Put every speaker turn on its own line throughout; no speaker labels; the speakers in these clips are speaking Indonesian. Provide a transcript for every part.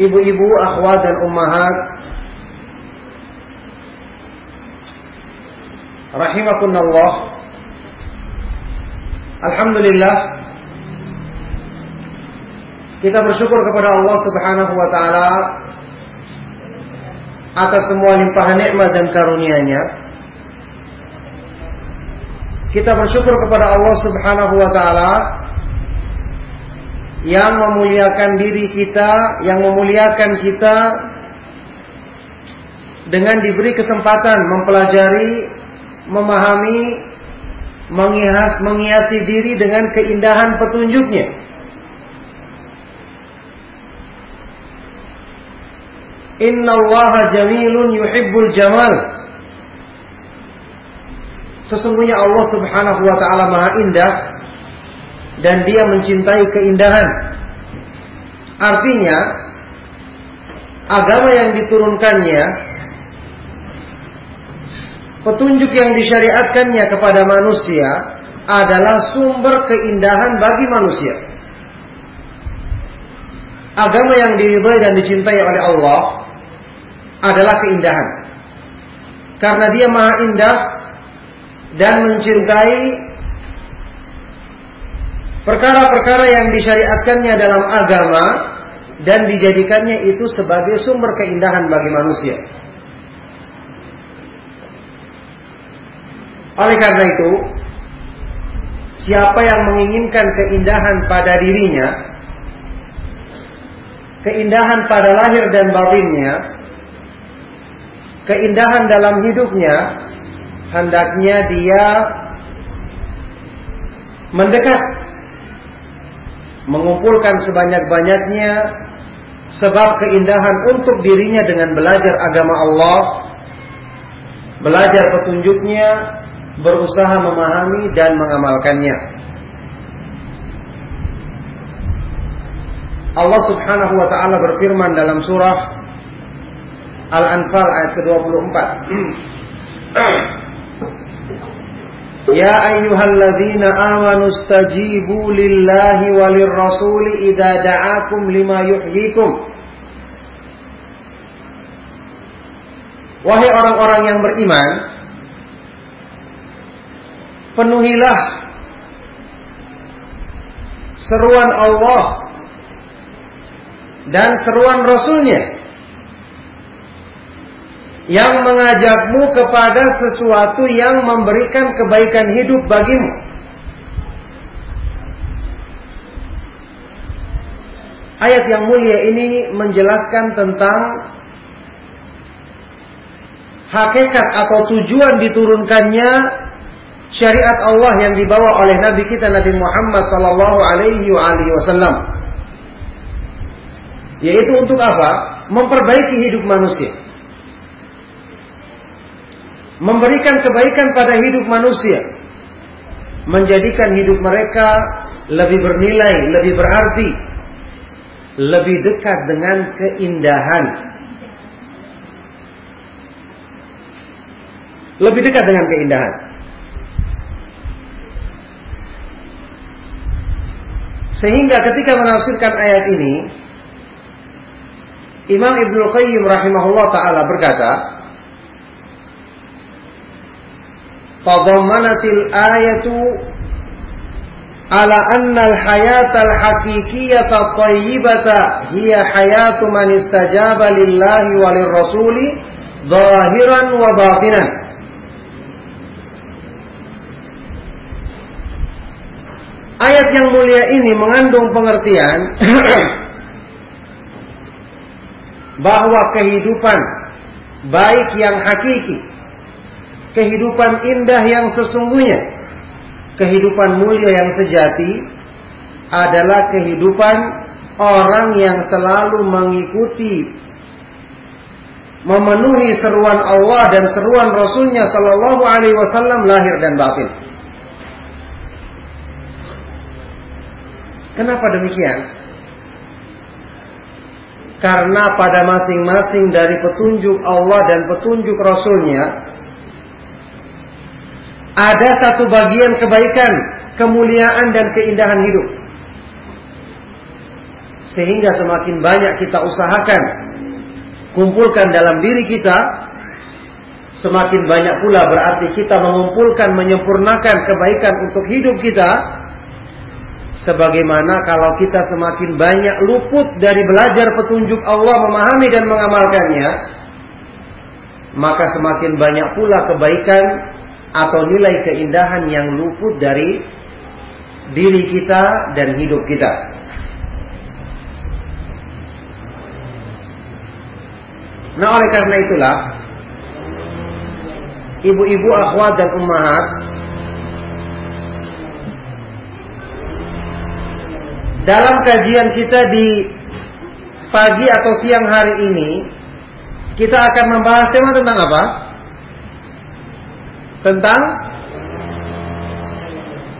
Ibu-ibu, akhwat dan ummahat rahimakumullah. Alhamdulillah kita bersyukur kepada Allah Subhanahu wa taala atas semua limpahan nikmat dan karunia-Nya. Kita bersyukur kepada Allah Subhanahu wa taala yang memuliakan diri kita, yang memuliakan kita dengan diberi kesempatan mempelajari, memahami, menghias, menghiasi diri dengan keindahan petunjuknya. Inna Allah jamilun yuhibbul jamal. Sesungguhnya Allah subhanahu wa ta'ala maha indah dan dia mencintai keindahan. Artinya, agama yang diturunkannya, petunjuk yang disyariatkannya kepada manusia adalah sumber keindahan bagi manusia. Agama yang diridhai dan dicintai oleh Allah adalah keindahan. Karena dia maha indah dan mencintai perkara-perkara yang disyariatkannya dalam agama dan dijadikannya itu sebagai sumber keindahan bagi manusia. Oleh karena itu, siapa yang menginginkan keindahan pada dirinya, keindahan pada lahir dan batinnya, keindahan dalam hidupnya, hendaknya dia mendekat mengumpulkan sebanyak-banyaknya sebab keindahan untuk dirinya dengan belajar agama Allah, belajar petunjuknya, berusaha memahami dan mengamalkannya. Allah Subhanahu wa taala berfirman dalam surah Al-Anfal ayat ke-24. يا أيها الذين آمنوا استجيبوا لله وللرسول إذا دعاكم لما يحييكم Wahai orang-orang yang beriman, penuhilah seruan Allah dan seruan Rasulnya yang mengajakmu kepada sesuatu yang memberikan kebaikan hidup bagimu. Ayat yang mulia ini menjelaskan tentang hakikat atau tujuan diturunkannya syariat Allah yang dibawa oleh Nabi kita Nabi Muhammad sallallahu alaihi wasallam. Yaitu untuk apa? Memperbaiki hidup manusia. Memberikan kebaikan pada hidup manusia. Menjadikan hidup mereka lebih bernilai, lebih berarti, lebih dekat dengan keindahan. Lebih dekat dengan keindahan. Sehingga ketika menafsirkan ayat ini, Imam Ibnu Qayyim rahimahullah taala berkata, "Tadammanatil ayatu ala anna al-hayata al-haqiqiyata tayyibata hiya hayatu man istajaba lillahi wa lirrasuli zahiran wa batinan." Ayat yang mulia ini mengandung pengertian bahwa kehidupan baik yang hakiki, kehidupan indah yang sesungguhnya, kehidupan mulia yang sejati adalah kehidupan orang yang selalu mengikuti memenuhi seruan Allah dan seruan Rasulnya Shallallahu Alaihi Wasallam lahir dan batin. Kenapa demikian? Karena pada masing-masing dari petunjuk Allah dan petunjuk Rasulnya ada satu bagian kebaikan, kemuliaan dan keindahan hidup. Sehingga semakin banyak kita usahakan kumpulkan dalam diri kita, semakin banyak pula berarti kita mengumpulkan, menyempurnakan kebaikan untuk hidup kita, Sebagaimana kalau kita semakin banyak luput dari belajar petunjuk Allah, memahami dan mengamalkannya, maka semakin banyak pula kebaikan atau nilai keindahan yang luput dari diri kita dan hidup kita. Nah oleh karena itulah Ibu-ibu akhwat dan ummahat Dalam kajian kita di pagi atau siang hari ini, kita akan membahas tema tentang apa? Tentang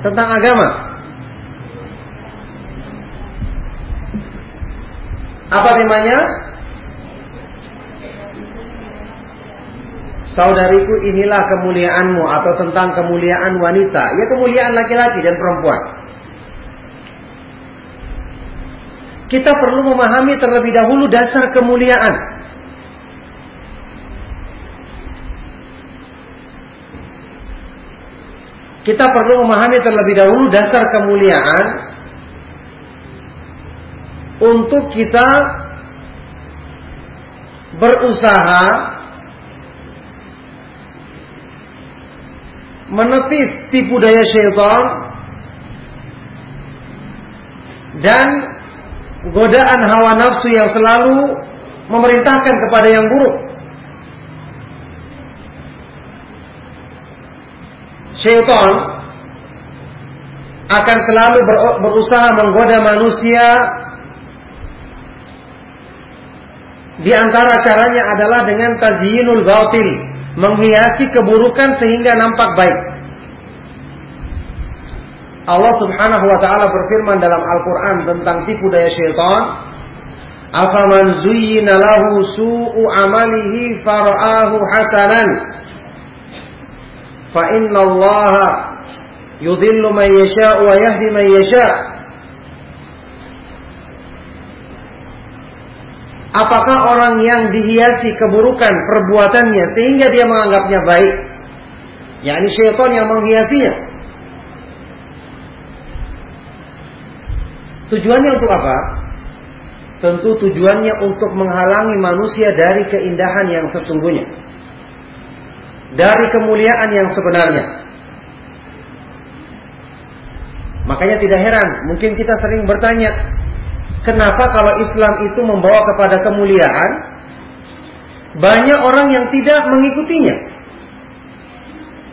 tentang agama. Apa temanya? Saudariku inilah kemuliaanmu atau tentang kemuliaan wanita, ya kemuliaan laki-laki dan perempuan. kita perlu memahami terlebih dahulu dasar kemuliaan. Kita perlu memahami terlebih dahulu dasar kemuliaan untuk kita berusaha menepis tipu daya syaitan dan godaan hawa nafsu yang selalu memerintahkan kepada yang buruk. Syaitan akan selalu berusaha menggoda manusia di antara caranya adalah dengan tazyinul batil, menghiasi keburukan sehingga nampak baik. Allah Subhanahu wa taala berfirman dalam Al-Qur'an tentang tipu daya syaitan, "Afaman zuyyina lahu su'u amalihi fara'ahu hasanan fa inna Allah yudhillu man yasha' wa yahdi man yasha'." Apakah orang yang dihiasi keburukan perbuatannya sehingga dia menganggapnya baik? Ya ini syaitan yang menghiasinya. Tujuannya untuk apa? Tentu tujuannya untuk menghalangi manusia dari keindahan yang sesungguhnya. Dari kemuliaan yang sebenarnya. Makanya tidak heran, mungkin kita sering bertanya, kenapa kalau Islam itu membawa kepada kemuliaan, banyak orang yang tidak mengikutinya.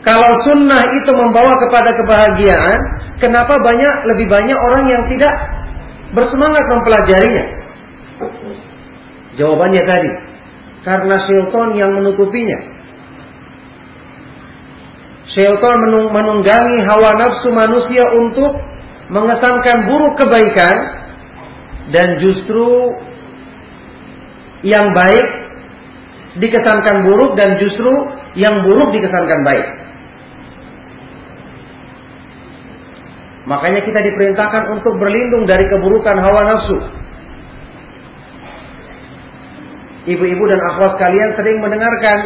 Kalau sunnah itu membawa kepada kebahagiaan, kenapa banyak lebih banyak orang yang tidak bersemangat mempelajarinya? Jawabannya tadi, karena syaitan yang menutupinya. Syaitan menunggangi hawa nafsu manusia untuk mengesankan buruk kebaikan dan justru yang baik dikesankan buruk dan justru yang buruk dikesankan baik. Makanya kita diperintahkan untuk berlindung dari keburukan hawa nafsu. Ibu-ibu dan akhwat sekalian sering mendengarkan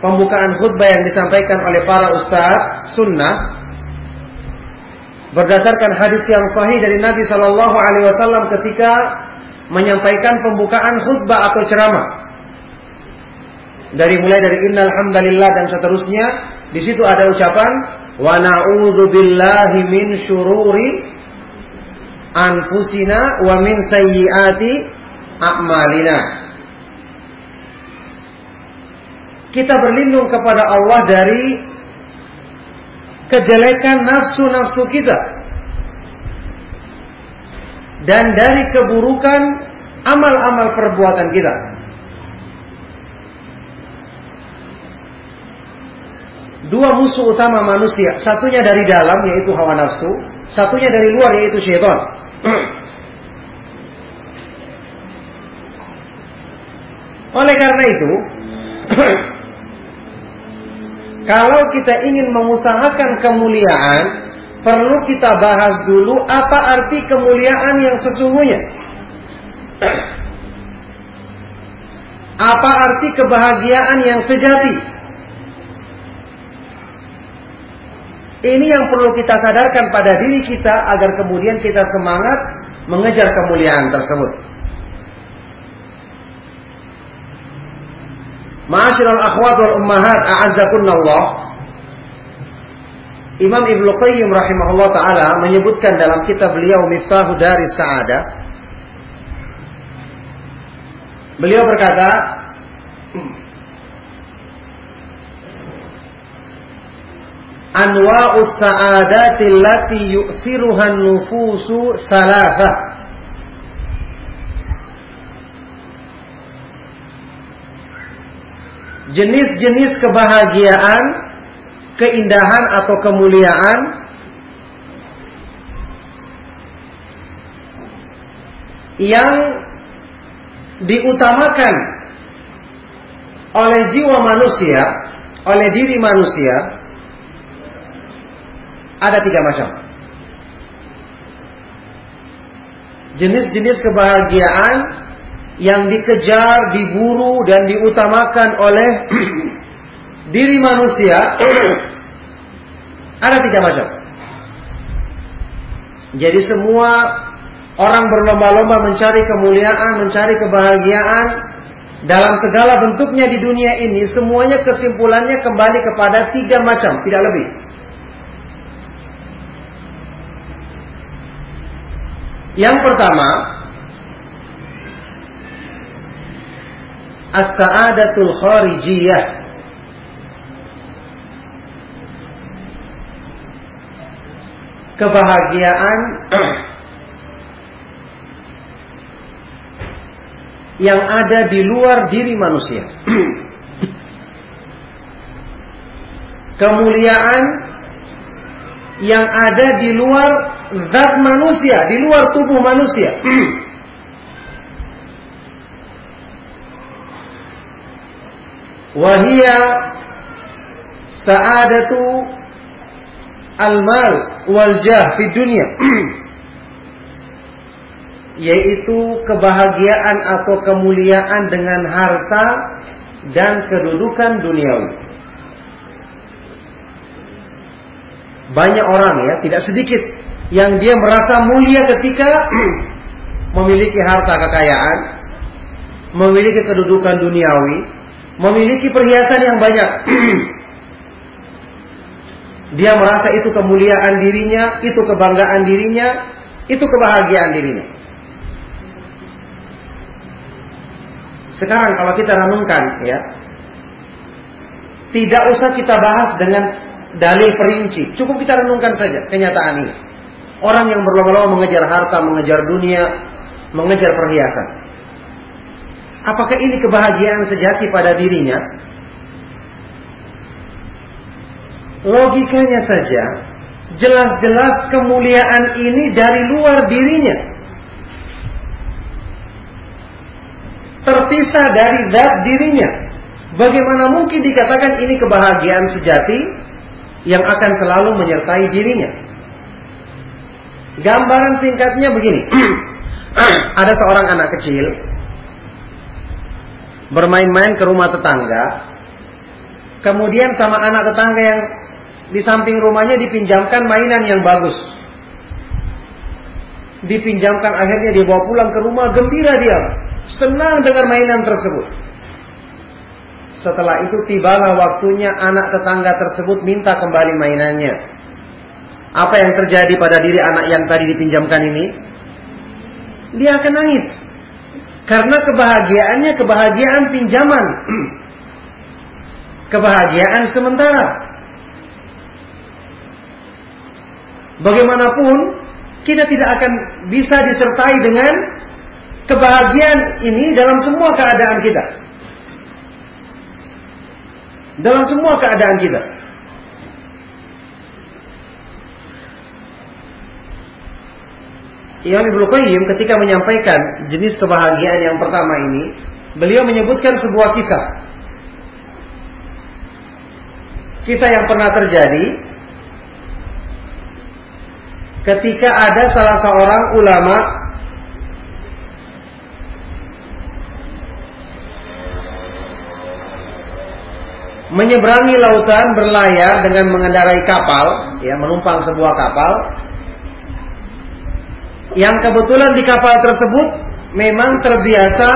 pembukaan khutbah yang disampaikan oleh para ustaz sunnah berdasarkan hadis yang sahih dari Nabi Shallallahu Alaihi Wasallam ketika menyampaikan pembukaan khutbah atau ceramah. Dari mulai dari innal hamdalillah dan seterusnya di situ ada ucapan wa na'udzu billahi min syururi anfusina wa min sayyiati a'malina kita berlindung kepada Allah dari kejelekan nafsu-nafsu kita dan dari keburukan amal-amal perbuatan kita. Dua musuh utama manusia, satunya dari dalam yaitu hawa nafsu, satunya dari luar yaitu syaitan. Oleh karena itu, Kalau kita ingin mengusahakan kemuliaan, perlu kita bahas dulu apa arti kemuliaan yang sesungguhnya. Apa arti kebahagiaan yang sejati? Ini yang perlu kita sadarkan pada diri kita agar kemudian kita semangat mengejar kemuliaan tersebut. Ma'asyiral akhwat wal ummahat a'azzakunallah. Imam Ibnu Qayyim rahimahullah taala menyebutkan dalam kitab beliau Miftahu dari Sa'adah Beliau berkata Anwa'us sa'adati allati yu'thiruha nufusu thalathah jenis-jenis kebahagiaan, keindahan atau kemuliaan yang diutamakan oleh jiwa manusia, oleh diri manusia ada tiga macam. Jenis-jenis kebahagiaan yang dikejar, diburu dan diutamakan oleh diri manusia ada tiga macam. Jadi semua orang berlomba-lomba mencari kemuliaan, mencari kebahagiaan dalam segala bentuknya di dunia ini, semuanya kesimpulannya kembali kepada tiga macam, tidak lebih. Yang pertama, as-sa'adatul kharijiyah kebahagiaan yang ada di luar diri manusia. Kemuliaan yang ada di luar zat manusia, di luar tubuh manusia. wahia sa'adatu al-mal wal jah di dunia yaitu kebahagiaan atau kemuliaan dengan harta dan kedudukan duniawi. Banyak orang ya, tidak sedikit yang dia merasa mulia ketika memiliki harta kekayaan, memiliki kedudukan duniawi, memiliki perhiasan yang banyak. dia merasa itu kemuliaan dirinya, itu kebanggaan dirinya, itu kebahagiaan dirinya. Sekarang kalau kita renungkan ya, tidak usah kita bahas dengan dalil perinci, cukup kita renungkan saja kenyataan ini. Orang yang berlomba-lomba mengejar harta, mengejar dunia, mengejar perhiasan. Apakah ini kebahagiaan sejati pada dirinya? Logikanya saja, jelas-jelas kemuliaan ini dari luar dirinya. Terpisah dari zat dirinya. Bagaimana mungkin dikatakan ini kebahagiaan sejati yang akan selalu menyertai dirinya? Gambaran singkatnya begini. Ada seorang anak kecil bermain-main ke rumah tetangga. Kemudian sama anak tetangga yang di samping rumahnya dipinjamkan mainan yang bagus. Dipinjamkan akhirnya dibawa pulang ke rumah gembira dia. Senang dengan mainan tersebut. Setelah itu tibalah waktunya anak tetangga tersebut minta kembali mainannya. Apa yang terjadi pada diri anak yang tadi dipinjamkan ini? Dia akan nangis. Karena kebahagiaannya kebahagiaan pinjaman. kebahagiaan sementara. Bagaimanapun kita tidak akan bisa disertai dengan kebahagiaan ini dalam semua keadaan kita. Dalam semua keadaan kita. Imam Ibnu Qayyim ketika menyampaikan jenis kebahagiaan yang pertama ini, beliau menyebutkan sebuah kisah. Kisah yang pernah terjadi ketika ada salah seorang ulama menyeberangi lautan berlayar dengan mengendarai kapal, ya menumpang sebuah kapal. Yang kebetulan di kapal tersebut memang terbiasa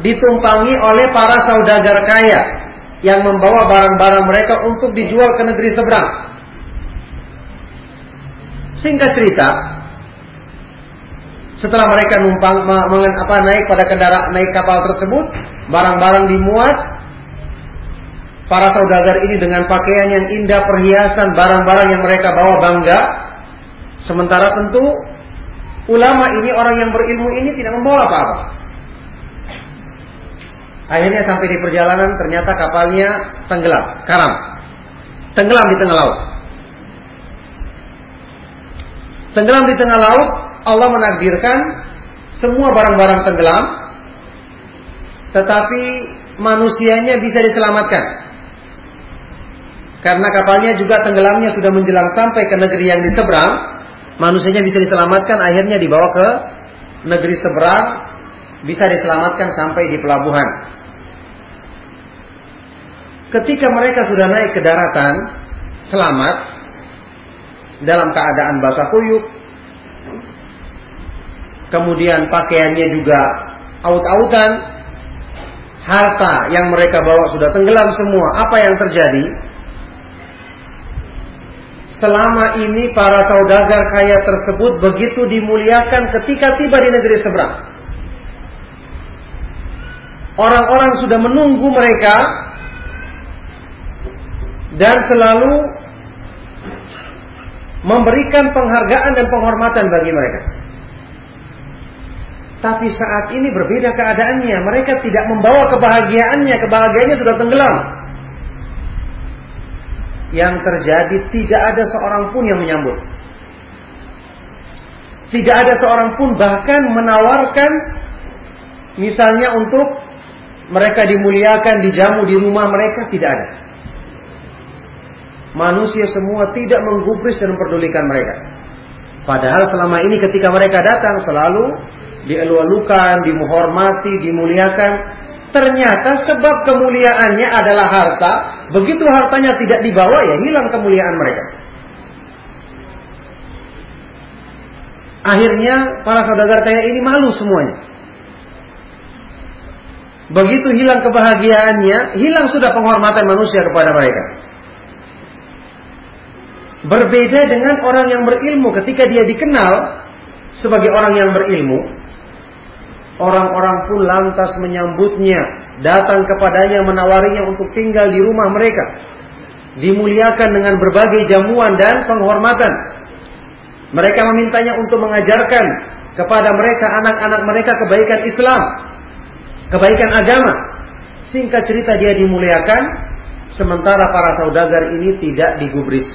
ditumpangi oleh para saudagar kaya yang membawa barang-barang mereka untuk dijual ke negeri seberang. Singkat cerita, setelah mereka numpang mengen, apa naik pada kendaraan naik kapal tersebut, barang-barang dimuat, para saudagar ini dengan pakaian yang indah, perhiasan, barang-barang yang mereka bawa bangga. Sementara tentu ulama ini orang yang berilmu ini tidak membawa apa-apa. Akhirnya sampai di perjalanan ternyata kapalnya tenggelam, karam. Tenggelam di tengah laut. Tenggelam di tengah laut, Allah menakdirkan semua barang-barang tenggelam, tetapi manusianya bisa diselamatkan. Karena kapalnya juga tenggelamnya sudah menjelang sampai ke negeri yang di seberang, manusianya bisa diselamatkan, akhirnya dibawa ke negeri seberang, bisa diselamatkan sampai di pelabuhan. Ketika mereka sudah naik ke daratan, selamat, dalam keadaan basah kuyup. Kemudian pakaiannya juga aut-autan. Harta yang mereka bawa sudah tenggelam semua. Apa yang terjadi? Selama ini para saudagar kaya tersebut begitu dimuliakan ketika tiba di negeri seberang. Orang-orang sudah menunggu mereka dan selalu memberikan penghargaan dan penghormatan bagi mereka. Tapi saat ini berbeda keadaannya. Mereka tidak membawa kebahagiaannya. Kebahagiaannya sudah tenggelam. Yang terjadi tidak ada seorang pun yang menyambut. Tidak ada seorang pun bahkan menawarkan misalnya untuk mereka dimuliakan, dijamu di rumah mereka tidak ada manusia semua tidak menggubris dan memperdulikan mereka. Padahal selama ini ketika mereka datang selalu dielu-elukan, dimuhormati, dimuliakan. Ternyata sebab kemuliaannya adalah harta. Begitu hartanya tidak dibawa ya hilang kemuliaan mereka. Akhirnya para saudagar kaya ini malu semuanya. Begitu hilang kebahagiaannya, hilang sudah penghormatan manusia kepada mereka. Berbeda dengan orang yang berilmu ketika dia dikenal sebagai orang yang berilmu, orang-orang pun lantas menyambutnya, datang kepadanya menawarinya untuk tinggal di rumah mereka. Dimuliakan dengan berbagai jamuan dan penghormatan. Mereka memintanya untuk mengajarkan kepada mereka anak-anak mereka kebaikan Islam, kebaikan agama. Singkat cerita dia dimuliakan, sementara para saudagar ini tidak digubris.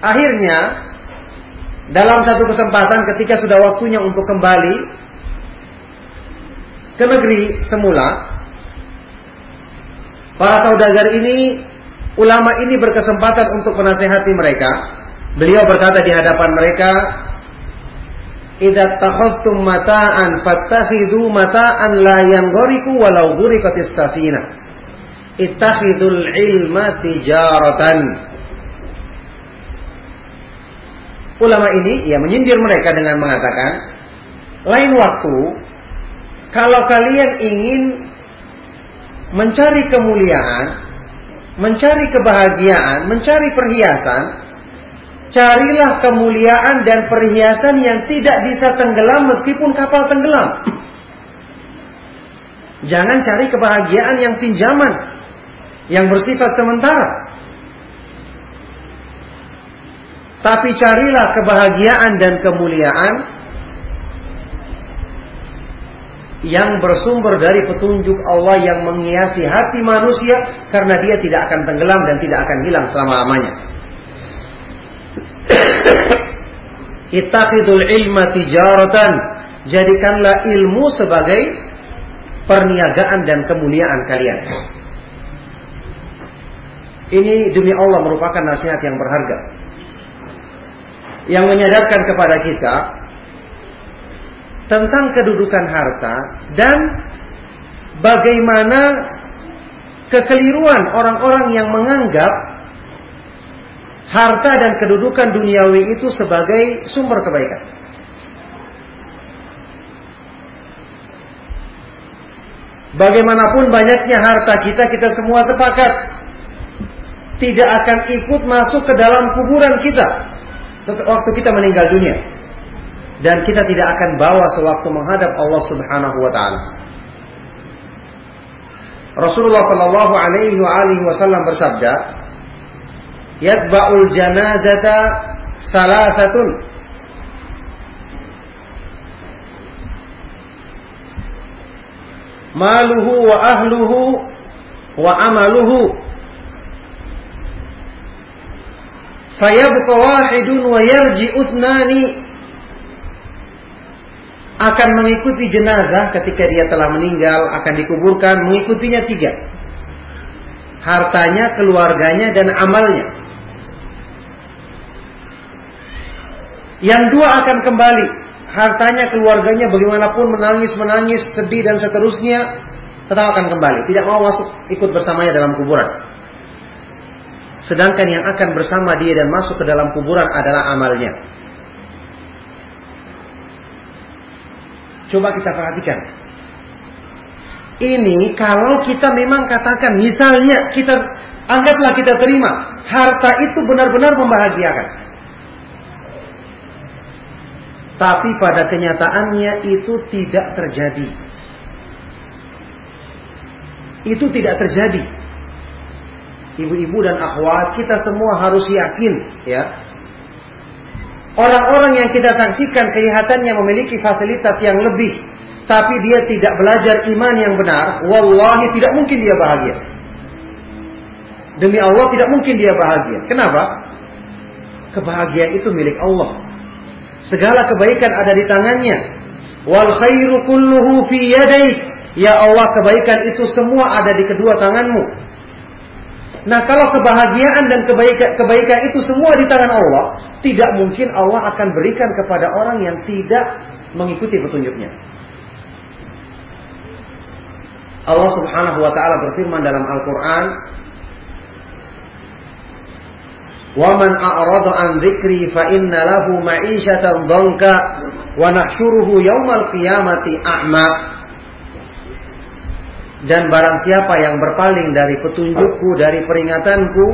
Akhirnya dalam satu kesempatan ketika sudah waktunya untuk kembali ke negeri semula, para saudagar ini ulama ini berkesempatan untuk menasehati mereka. Beliau berkata di hadapan mereka, "Idza takhadtum mata'an fattakhidhu mata'an la yanghariku walau ghuriqatis safina." Ittakhidul ilma tijaratan. Ulama ini ya menyindir mereka dengan mengatakan, lain waktu kalau kalian ingin mencari kemuliaan, mencari kebahagiaan, mencari perhiasan, carilah kemuliaan dan perhiasan yang tidak bisa tenggelam meskipun kapal tenggelam. Jangan cari kebahagiaan yang pinjaman, yang bersifat sementara. Tapi carilah kebahagiaan dan kemuliaan yang bersumber dari petunjuk Allah yang menghiasi hati manusia karena dia tidak akan tenggelam dan tidak akan hilang selama-lamanya. Ittaqidul ilma tijaratan. Jadikanlah ilmu sebagai perniagaan dan kemuliaan kalian. Ini demi Allah merupakan nasihat yang berharga. Yang menyadarkan kepada kita tentang kedudukan harta dan bagaimana kekeliruan orang-orang yang menganggap harta dan kedudukan duniawi itu sebagai sumber kebaikan. Bagaimanapun banyaknya harta kita, kita semua sepakat tidak akan ikut masuk ke dalam kuburan kita waktu kita meninggal dunia dan kita tidak akan bawa sewaktu menghadap Allah Subhanahu wa taala. Rasulullah sallallahu alaihi wasallam bersabda, "Yatba'ul janazata thalathatun." Maluhu wa ahluhu wa amaluhu fayabqa wahidun wa yarji utnani akan mengikuti jenazah ketika dia telah meninggal akan dikuburkan mengikutinya tiga. Hartanya keluarganya dan amalnya. Yang dua akan kembali. Hartanya keluarganya bagaimanapun menangis menangis sedih dan seterusnya tetap akan kembali. Tidak mau masuk ikut bersamanya dalam kuburan sedangkan yang akan bersama dia dan masuk ke dalam kuburan adalah amalnya Coba kita perhatikan. Ini kalau kita memang katakan misalnya kita anggaplah kita terima harta itu benar-benar membahagiakan. Tapi pada kenyataannya itu tidak terjadi. Itu tidak terjadi. Ibu-ibu dan akhwat kita semua harus yakin ya Orang-orang yang kita saksikan kelihatannya memiliki fasilitas yang lebih, tapi dia tidak belajar iman yang benar, wallahi tidak mungkin dia bahagia. Demi Allah tidak mungkin dia bahagia. Kenapa? Kebahagiaan itu milik Allah. Segala kebaikan ada di tangannya. Wal khairu kulluhu fi yadayk. Ya Allah, kebaikan itu semua ada di kedua tanganmu. Nah, kalau kebahagiaan dan kebaikan, kebaikan itu semua di tangan Allah, tidak mungkin Allah akan berikan kepada orang yang tidak mengikuti petunjuknya. Allah Subhanahu wa taala berfirman dalam Al-Qur'an, "Wa man a'rada an dzikri fa inna lahu ma'isyatan dhanka wa nahsyuruhu yaumal qiyamati a'ma." Dan barang siapa yang berpaling dari petunjukku, dari peringatanku,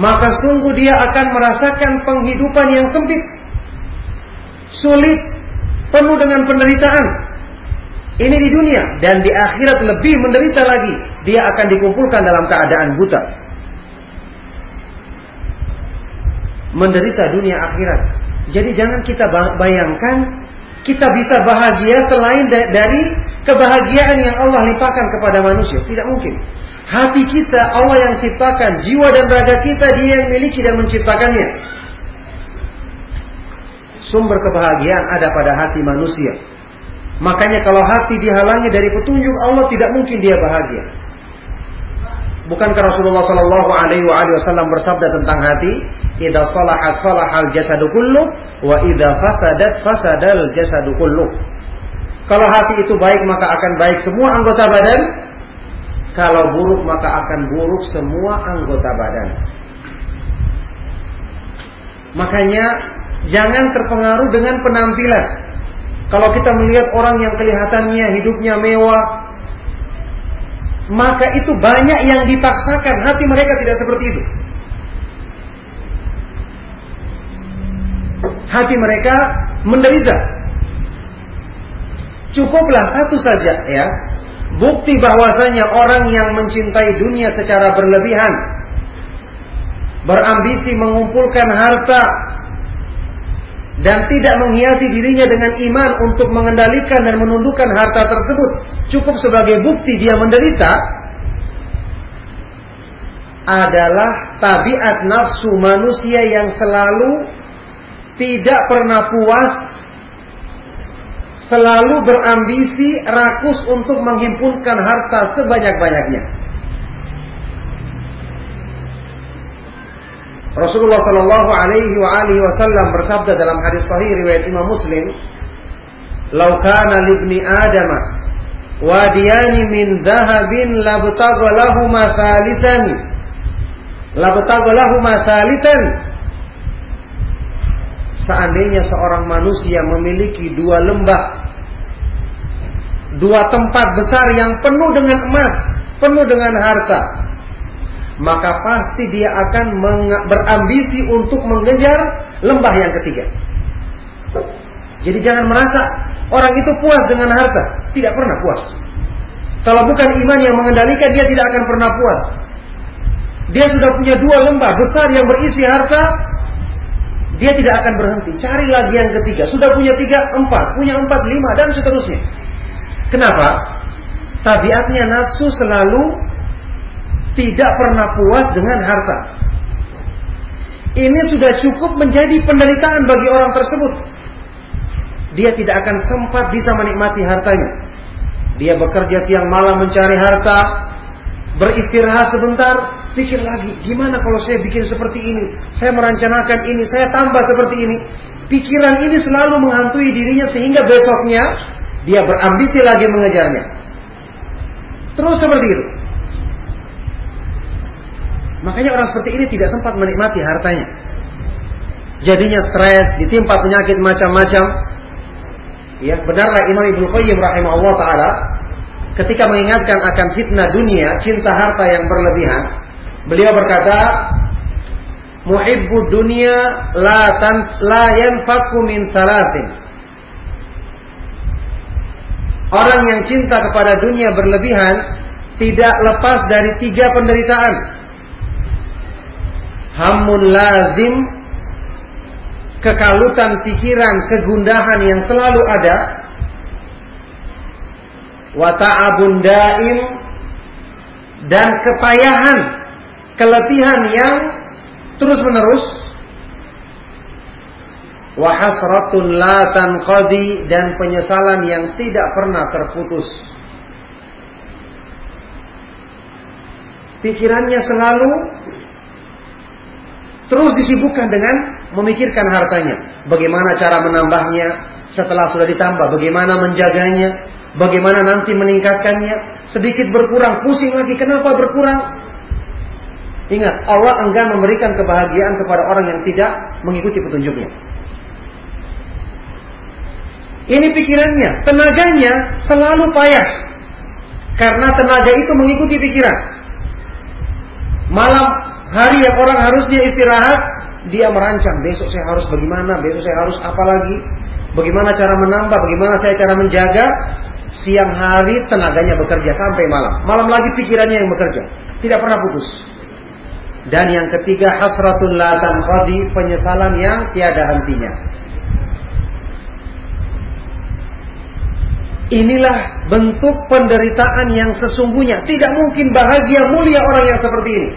maka sungguh dia akan merasakan penghidupan yang sempit, sulit, penuh dengan penderitaan. Ini di dunia dan di akhirat lebih menderita lagi. Dia akan dikumpulkan dalam keadaan buta. Menderita dunia akhirat. Jadi jangan kita bayangkan kita bisa bahagia selain dari kebahagiaan yang Allah limpahkan kepada manusia. Tidak mungkin. Hati kita Allah yang ciptakan, jiwa dan raga kita Dia yang miliki dan menciptakannya. Sumber kebahagiaan ada pada hati manusia. Makanya kalau hati dihalangi dari petunjuk Allah tidak mungkin dia bahagia. Bukankah Rasulullah Shallallahu Alaihi Wasallam bersabda tentang hati? Ida salahat salahal jasadu kullu wa ida fasadat fasadal jasadu. Kalau hati itu baik maka akan baik semua anggota badan. Kalau buruk maka akan buruk semua anggota badan. Makanya jangan terpengaruh dengan penampilan. Kalau kita melihat orang yang kelihatannya hidupnya mewah, maka itu banyak yang dipaksakan. Hati mereka tidak seperti itu. Hati mereka menderita Cukuplah satu saja ya. Bukti bahwasanya orang yang mencintai dunia secara berlebihan berambisi mengumpulkan harta dan tidak menghiasi dirinya dengan iman untuk mengendalikan dan menundukkan harta tersebut cukup sebagai bukti dia menderita adalah tabiat nafsu manusia yang selalu tidak pernah puas selalu berambisi rakus untuk menghimpunkan harta sebanyak-banyaknya. Rasulullah Shallallahu Alaihi wa alihi Wasallam bersabda dalam hadis sahih riwayat Imam Muslim, "Laukana libni Adam wadiyani min dahabin labtagha lahuma thalisan labtagha lahuma thalitan seandainya seorang manusia memiliki dua lembah, dua tempat besar yang penuh dengan emas, penuh dengan harta, maka pasti dia akan berambisi untuk mengejar lembah yang ketiga. Jadi jangan merasa orang itu puas dengan harta, tidak pernah puas. Kalau bukan iman yang mengendalikan dia tidak akan pernah puas. Dia sudah punya dua lembah besar yang berisi harta, dia tidak akan berhenti. Cari lagi yang ketiga. Sudah punya tiga, empat. Punya empat, lima, dan seterusnya. Kenapa? Tabiatnya nafsu selalu tidak pernah puas dengan harta. Ini sudah cukup menjadi penderitaan bagi orang tersebut. Dia tidak akan sempat bisa menikmati hartanya. Dia bekerja siang malam mencari harta, beristirahat sebentar, Pikir lagi, gimana kalau saya bikin seperti ini? Saya merencanakan ini, saya tambah seperti ini. Pikiran ini selalu menghantui dirinya sehingga besoknya dia berambisi lagi mengejarnya. Terus seperti itu. Makanya orang seperti ini tidak sempat menikmati hartanya. Jadinya stres, ditimpa penyakit macam-macam. Ya, benarlah Imam Ibnu Qayyim rahimahullah taala ketika mengingatkan akan fitnah dunia, cinta harta yang berlebihan, Beliau berkata, Muhibbu dunia la tan la yanfaku min salatin. Orang yang cinta kepada dunia berlebihan tidak lepas dari tiga penderitaan. Hamun lazim, kekalutan pikiran, kegundahan yang selalu ada. Wata'abun daim dan kepayahan keletihan yang terus menerus wahasratun la tanqadi dan penyesalan yang tidak pernah terputus pikirannya selalu Terus disibukkan dengan memikirkan hartanya. Bagaimana cara menambahnya setelah sudah ditambah. Bagaimana menjaganya. Bagaimana nanti meningkatkannya. Sedikit berkurang. Pusing lagi. Kenapa berkurang? Ingat, Allah enggan memberikan kebahagiaan kepada orang yang tidak mengikuti petunjuknya. Ini pikirannya, tenaganya selalu payah. Karena tenaga itu mengikuti pikiran. Malam hari yang orang harusnya istirahat, dia merancang besok saya harus bagaimana, besok saya harus apa lagi, bagaimana cara menambah, bagaimana saya cara menjaga. Siang hari tenaganya bekerja sampai malam. Malam lagi pikirannya yang bekerja. Tidak pernah putus. Dan yang ketiga hasratul la tanqadi, penyesalan yang tiada hentinya. Inilah bentuk penderitaan yang sesungguhnya. Tidak mungkin bahagia mulia orang yang seperti ini.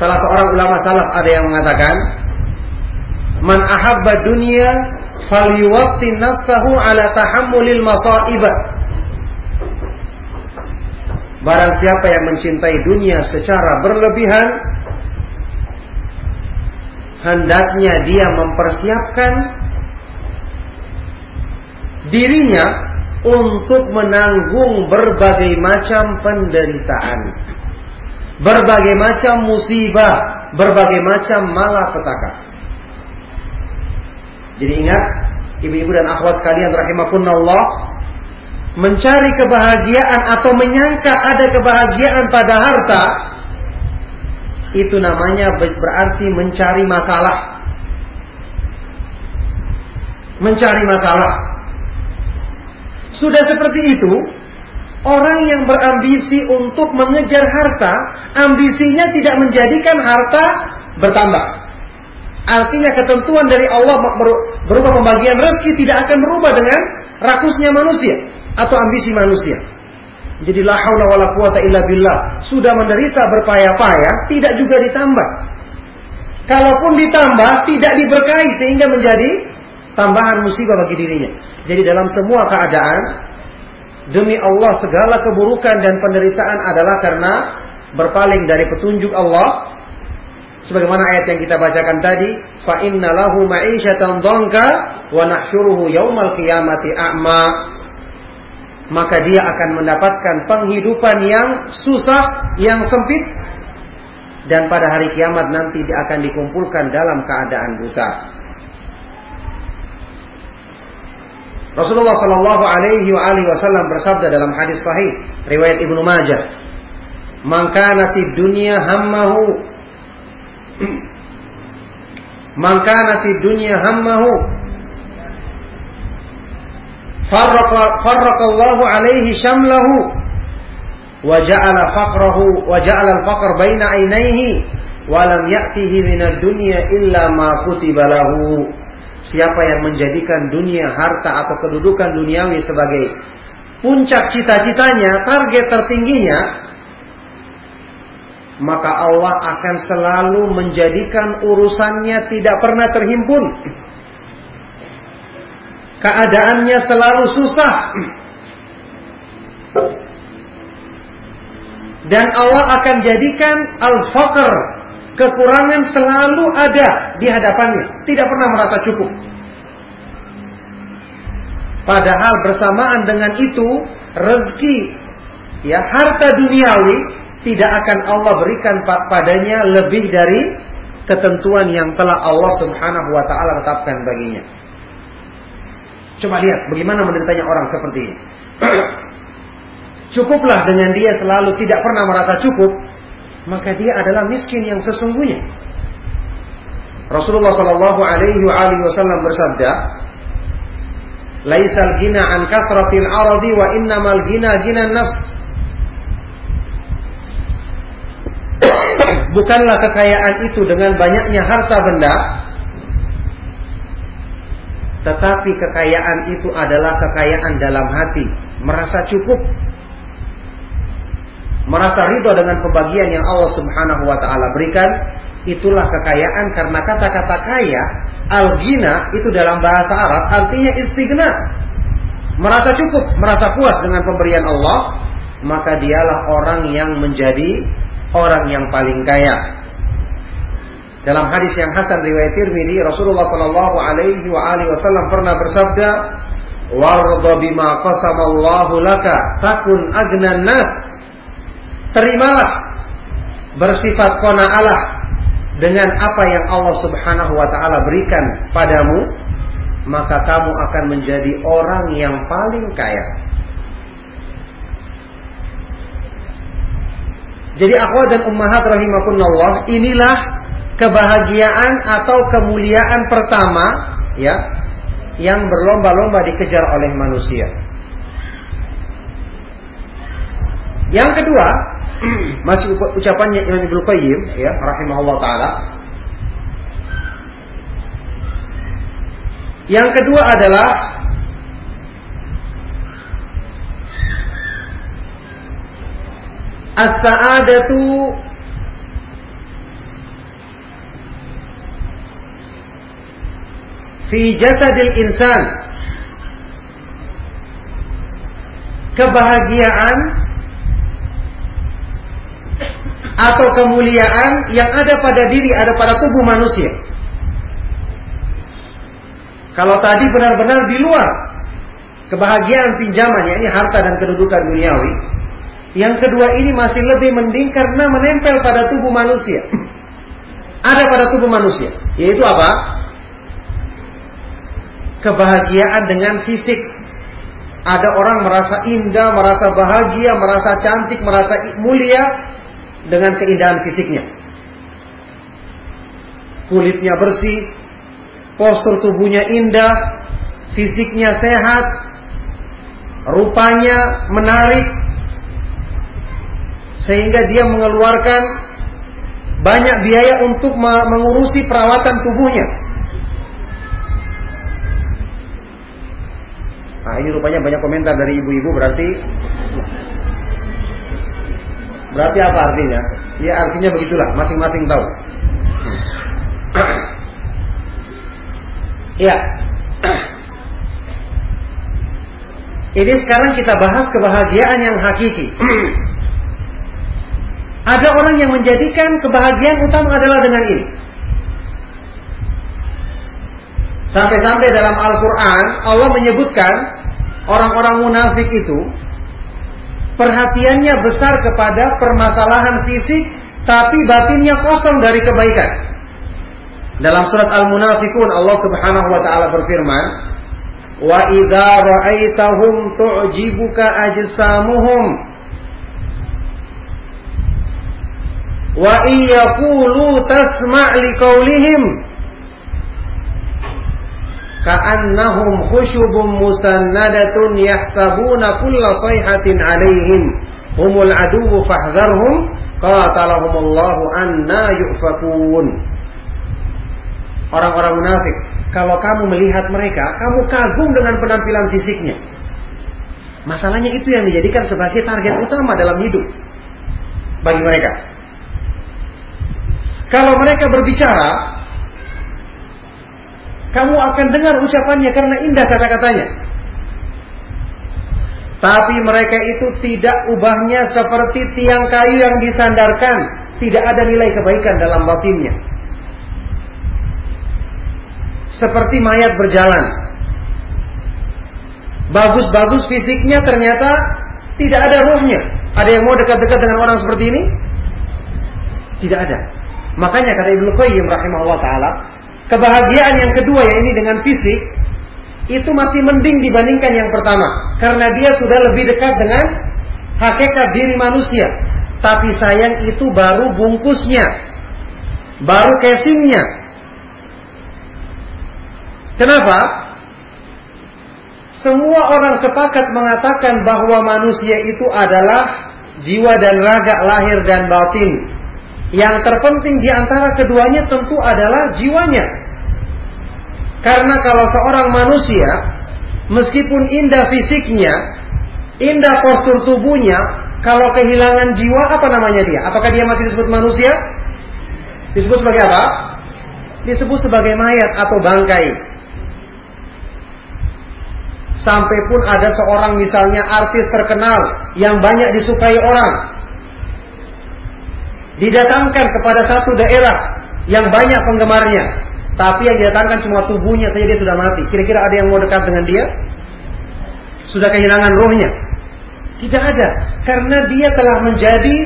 Salah seorang ulama salaf ada yang mengatakan, "Man ahabba dunya falyuwatti nafsahu ala tahammulil masa'ibah." Barang siapa yang mencintai dunia secara berlebihan, hendaknya dia mempersiapkan dirinya untuk menanggung berbagai macam penderitaan berbagai macam musibah, berbagai macam malapetaka. Jadi ingat, ibu-ibu dan akhwat sekalian rahimakumullah, mencari kebahagiaan atau menyangka ada kebahagiaan pada harta itu namanya berarti mencari masalah. Mencari masalah. Sudah seperti itu, Orang yang berambisi untuk mengejar harta, ambisinya tidak menjadikan harta bertambah. Artinya ketentuan dari Allah berupa pembagian rezeki tidak akan berubah dengan rakusnya manusia atau ambisi manusia. Jadi la haula wala quwata illa billah. Sudah menderita berpayah-payah, tidak juga ditambah. Kalaupun ditambah, tidak diberkahi sehingga menjadi tambahan musibah bagi dirinya. Jadi dalam semua keadaan Demi Allah segala keburukan dan penderitaan adalah karena berpaling dari petunjuk Allah. Sebagaimana ayat yang kita bacakan tadi, fa inna lahu ma'isyatan dhanka wa nahsyuruhu yaumal qiyamati a'ma. Maka dia akan mendapatkan penghidupan yang susah, yang sempit dan pada hari kiamat nanti dia akan dikumpulkan dalam keadaan buta. Rasulullah Shallallahu Alaihi Wasallam bersabda dalam hadis sahih riwayat Ibnu Majah, "Mangkanati dunia hammahu, mangkanati dunia hammahu, farraqallahu alaihi syamlahu, wa ja'ala faqrahu wa ja'ala al-faqr baina ainaihi, wa lam ya'tihi minad dunya illa ma kutiba lahu." Siapa yang menjadikan dunia, harta atau kedudukan duniawi sebagai puncak cita-citanya, target tertingginya, maka Allah akan selalu menjadikan urusannya tidak pernah terhimpun. Keadaannya selalu susah. Dan Allah akan jadikan al-faqr Kekurangan selalu ada di hadapannya, tidak pernah merasa cukup. Padahal bersamaan dengan itu, rezeki ya harta duniawi tidak akan Allah berikan padanya lebih dari ketentuan yang telah Allah Subhanahu wa taala tetapkan baginya. Coba lihat bagaimana menderitanya orang seperti ini. Cukuplah dengan dia selalu tidak pernah merasa cukup, maka dia adalah miskin yang sesungguhnya. Rasulullah Shallallahu Alaihi Wasallam bersabda, "Laisal gina an kathratil aradi wa innamal gina gina nafs." Bukanlah kekayaan itu dengan banyaknya harta benda, tetapi kekayaan itu adalah kekayaan dalam hati, merasa cukup merasa ridho dengan pembagian yang Allah Subhanahu wa taala berikan, itulah kekayaan karena kata-kata kaya al-ghina itu dalam bahasa Arab artinya istighna. Merasa cukup, merasa puas dengan pemberian Allah, maka dialah orang yang menjadi orang yang paling kaya. Dalam hadis yang hasan riwayat Tirmidzi, Rasulullah Shallallahu alaihi wasallam pernah bersabda, "Warda bima qasamallahu laka takun agnan nas." Terimalah bersifat qanaah dengan apa yang Allah Subhanahu wa taala berikan padamu, maka kamu akan menjadi orang yang paling kaya. Jadi akhwat dan ummahat rahimakumullah, inilah kebahagiaan atau kemuliaan pertama ya yang berlomba-lomba dikejar oleh manusia. Yang kedua, masih ucapannya Imam Ibnu Qayyim ya rahimahullah taala. Yang kedua adalah as-sa'adatu fi jasadil insan kebahagiaan atau kemuliaan yang ada pada diri, ada pada tubuh manusia. Kalau tadi benar-benar di luar kebahagiaan pinjaman, yakni harta dan kedudukan duniawi, yang kedua ini masih lebih mending karena menempel pada tubuh manusia. Ada pada tubuh manusia, yaitu apa? Kebahagiaan dengan fisik. Ada orang merasa indah, merasa bahagia, merasa cantik, merasa mulia dengan keindahan fisiknya. Kulitnya bersih, postur tubuhnya indah, fisiknya sehat, rupanya menarik, sehingga dia mengeluarkan banyak biaya untuk mengurusi perawatan tubuhnya. Nah ini rupanya banyak komentar dari ibu-ibu berarti Berarti apa artinya? Ya artinya begitulah, masing-masing tahu. Ya. Ini sekarang kita bahas kebahagiaan yang hakiki. Ada orang yang menjadikan kebahagiaan utama adalah dengan ini. Sampai-sampai dalam Al-Quran Allah menyebutkan orang-orang munafik itu perhatiannya besar kepada permasalahan fisik tapi batinnya kosong dari kebaikan. Dalam surat Al-Munafikun Allah Subhanahu wa taala berfirman, "Wa idza ra'aitahum tu'jibuka ajsamuhum wa iyaqulu tasma' liqaulihim ka'annahum khusyubun musannadatun yahsabuna kulla sayhatin alaihim. Humul aduwu fahdharhum qatalahumullahu anna yufakun. Orang-orang munafik kalau kamu melihat mereka kamu kagum dengan penampilan fisiknya. Masalahnya itu yang dijadikan sebagai target utama dalam hidup bagi mereka. Kalau mereka berbicara kamu akan dengar ucapannya karena indah kata-katanya. Tapi mereka itu tidak ubahnya seperti tiang kayu yang disandarkan. Tidak ada nilai kebaikan dalam batinnya. Seperti mayat berjalan. Bagus-bagus fisiknya ternyata tidak ada ruhnya. Ada yang mau dekat-dekat dengan orang seperti ini? Tidak ada. Makanya kata Ibnu Qayyim rahimahullah taala, Kebahagiaan yang kedua ya ini dengan fisik itu masih mending dibandingkan yang pertama karena dia sudah lebih dekat dengan hakikat diri manusia. Tapi sayang itu baru bungkusnya, baru casingnya. Kenapa? Semua orang sepakat mengatakan bahwa manusia itu adalah jiwa dan raga lahir dan batin. Yang terpenting di antara keduanya tentu adalah jiwanya. Karena kalau seorang manusia meskipun indah fisiknya, indah postur tubuhnya, kalau kehilangan jiwa apa namanya dia? Apakah dia masih disebut manusia? Disebut sebagai apa? Disebut sebagai mayat atau bangkai. Sampai pun ada seorang misalnya artis terkenal yang banyak disukai orang. Didatangkan kepada satu daerah yang banyak penggemarnya, tapi yang didatangkan cuma tubuhnya saja dia sudah mati. Kira-kira ada yang mau dekat dengan dia? Sudah kehilangan rohnya? Tidak ada, karena dia telah menjadi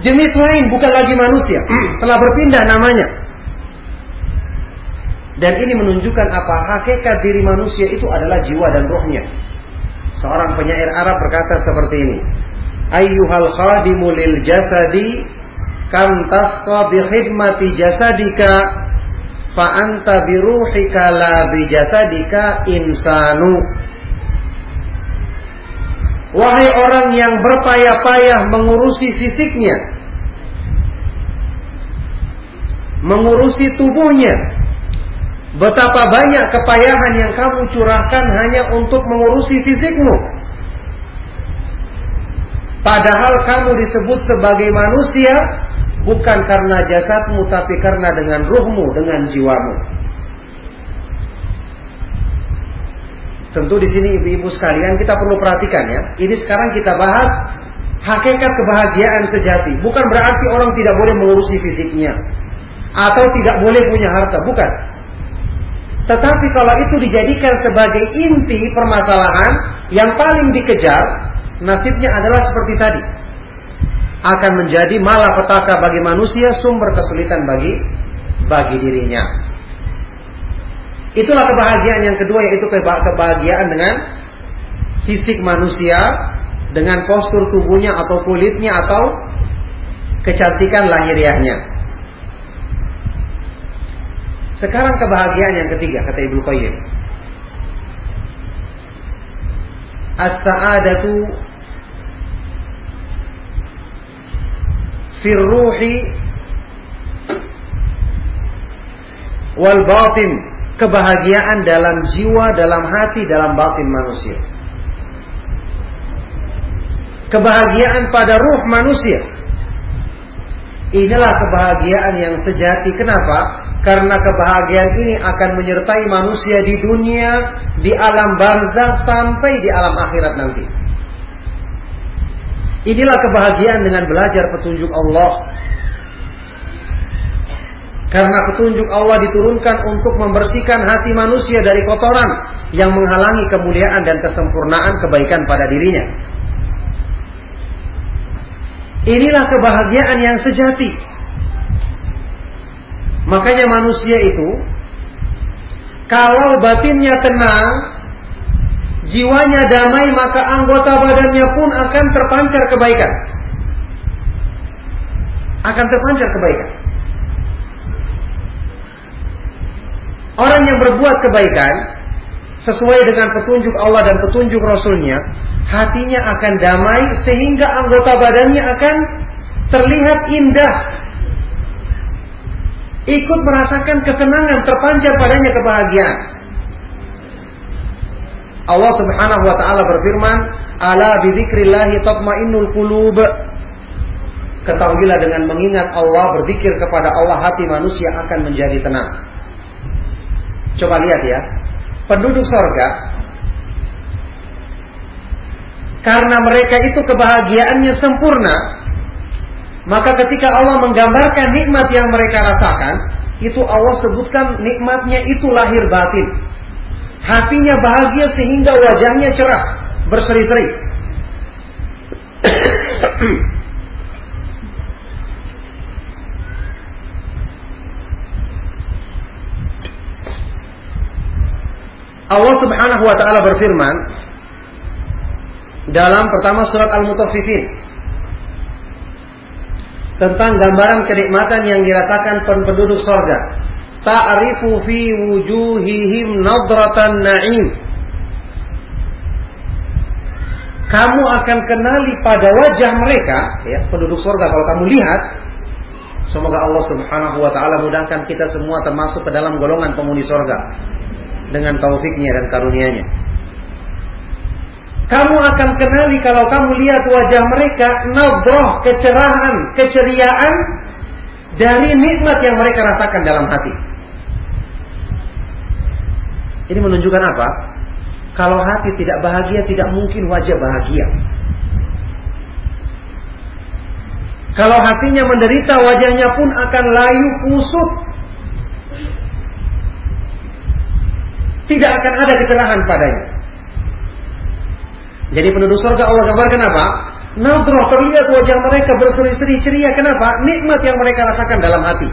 jenis lain, bukan lagi manusia. telah berpindah namanya. Dan ini menunjukkan apa hakikat diri manusia itu adalah jiwa dan rohnya. Seorang penyair Arab berkata seperti ini. Ayyuhal khadimu lil jasadi kam tasqa bi khidmati jasadika fa anta bi ruhika la bi jasadika insanu. Wahai orang yang berpayah-payah mengurusi fisiknya, mengurusi tubuhnya, Betapa banyak kepayahan yang kamu curahkan hanya untuk mengurusi fisikmu. Padahal kamu disebut sebagai manusia bukan karena jasadmu tapi karena dengan ruhmu, dengan jiwamu. Tentu di sini ibu-ibu sekalian kita perlu perhatikan ya. Ini sekarang kita bahas hakikat kebahagiaan sejati. Bukan berarti orang tidak boleh mengurusi fisiknya atau tidak boleh punya harta, bukan. Tetapi kalau itu dijadikan sebagai inti permasalahan yang paling dikejar, nasibnya adalah seperti tadi. Akan menjadi malapetaka bagi manusia, sumber kesulitan bagi bagi dirinya. Itulah kebahagiaan yang kedua yaitu kebahagiaan dengan fisik manusia, dengan postur tubuhnya atau kulitnya atau kecantikan lahiriahnya. Sekarang kebahagiaan yang ketiga kata Ibnu Qayyim. As-sa'adatu firruhi wal batin kebahagiaan dalam jiwa, dalam hati, dalam batin manusia. Kebahagiaan pada ruh manusia. Inilah kebahagiaan yang sejati. Kenapa? Karena kebahagiaan ini akan menyertai manusia di dunia, di alam barzah sampai di alam akhirat nanti. Inilah kebahagiaan dengan belajar petunjuk Allah. Karena petunjuk Allah diturunkan untuk membersihkan hati manusia dari kotoran yang menghalangi kemuliaan dan kesempurnaan kebaikan pada dirinya. Inilah kebahagiaan yang sejati. Makanya manusia itu kalau batinnya tenang, jiwanya damai, maka anggota badannya pun akan terpancar kebaikan. Akan terpancar kebaikan. Orang yang berbuat kebaikan sesuai dengan petunjuk Allah dan petunjuk Rasulnya, hatinya akan damai sehingga anggota badannya akan terlihat indah ikut merasakan kesenangan terpancar padanya kebahagiaan. Allah Subhanahu wa taala berfirman, "Ala bidzikrillah tatmainnul qulub." Ketahuilah dengan mengingat Allah, berzikir kepada Allah, hati manusia akan menjadi tenang. Coba lihat ya, penduduk sorga, karena mereka itu kebahagiaannya sempurna, maka ketika Allah menggambarkan nikmat yang mereka rasakan, itu Allah sebutkan nikmatnya itu lahir batin. Hatinya bahagia sehingga wajahnya cerah, berseri-seri. Allah Subhanahu wa taala berfirman dalam pertama surat Al-Mutaffifin tentang gambaran kenikmatan yang dirasakan penduduk sorga. Ta'rifu fi wujuhihim nadratan na'im. Kamu akan kenali pada wajah mereka, ya, penduduk sorga. Kalau kamu lihat, semoga Allah Subhanahu wa taala mudahkan kita semua termasuk ke dalam golongan penghuni sorga dengan taufiknya dan karunia-Nya. Kamu akan kenali kalau kamu lihat wajah mereka nabroh kecerahan, keceriaan dari nikmat yang mereka rasakan dalam hati. Ini menunjukkan apa? Kalau hati tidak bahagia, tidak mungkin wajah bahagia. Kalau hatinya menderita, wajahnya pun akan layu kusut. Tidak akan ada kecelahan padanya. Jadi penduduk surga Allah gambarkan apa? Nadroh terlihat wajah mereka berseri-seri ceria. Kenapa? Nikmat yang mereka rasakan dalam hati.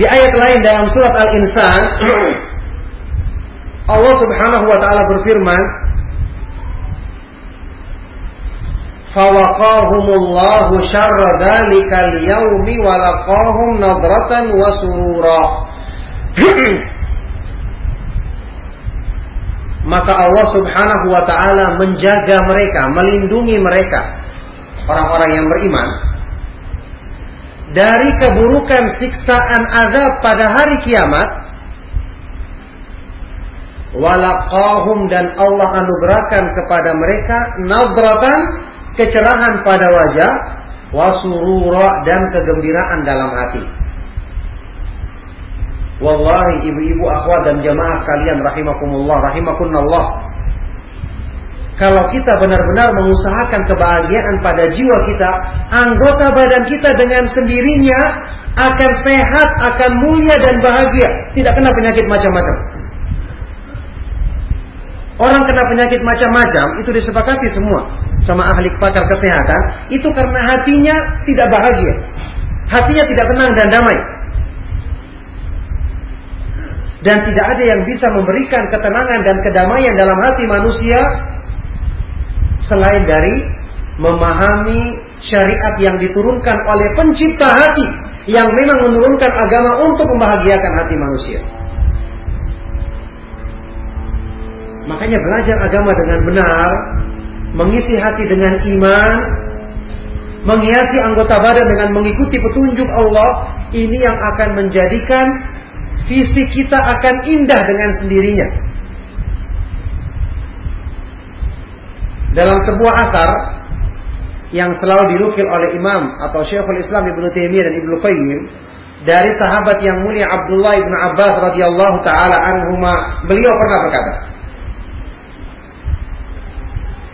Di ayat lain dalam surat Al-Insan, Allah Subhanahu wa taala berfirman, "Fawaqahumullahu syarra dzalikal yaumi wa laqahum nadratan wa surura." Maka Allah Subhanahu wa taala menjaga mereka, melindungi mereka orang-orang yang beriman dari keburukan siksaan azab pada hari kiamat walaqahum dan Allah anugerahkan kepada mereka nadratan kecerahan pada wajah wasurura dan kegembiraan dalam hati. Wallahi ibu-ibu akhwat dan jamaah sekalian rahimakumullah rahimakunallah kalau kita benar-benar mengusahakan kebahagiaan pada jiwa kita, anggota badan kita dengan sendirinya akan sehat, akan mulia dan bahagia, tidak kena penyakit macam-macam. Orang kena penyakit macam-macam itu disepakati semua sama ahli pakar kesehatan, itu karena hatinya tidak bahagia. Hatinya tidak tenang dan damai. Dan tidak ada yang bisa memberikan ketenangan dan kedamaian dalam hati manusia selain dari memahami syariat yang diturunkan oleh pencipta hati yang memang menurunkan agama untuk membahagiakan hati manusia. Makanya belajar agama dengan benar, mengisi hati dengan iman, menghiasi anggota badan dengan mengikuti petunjuk Allah, ini yang akan menjadikan visi kita akan indah dengan sendirinya. dalam sebuah asar yang selalu dinukil oleh Imam atau Syekhul Islam Ibnu Taimiyah dan Ibnu Qayyim dari sahabat yang mulia Abdullah ibnu Abbas radhiyallahu taala anhuma beliau pernah berkata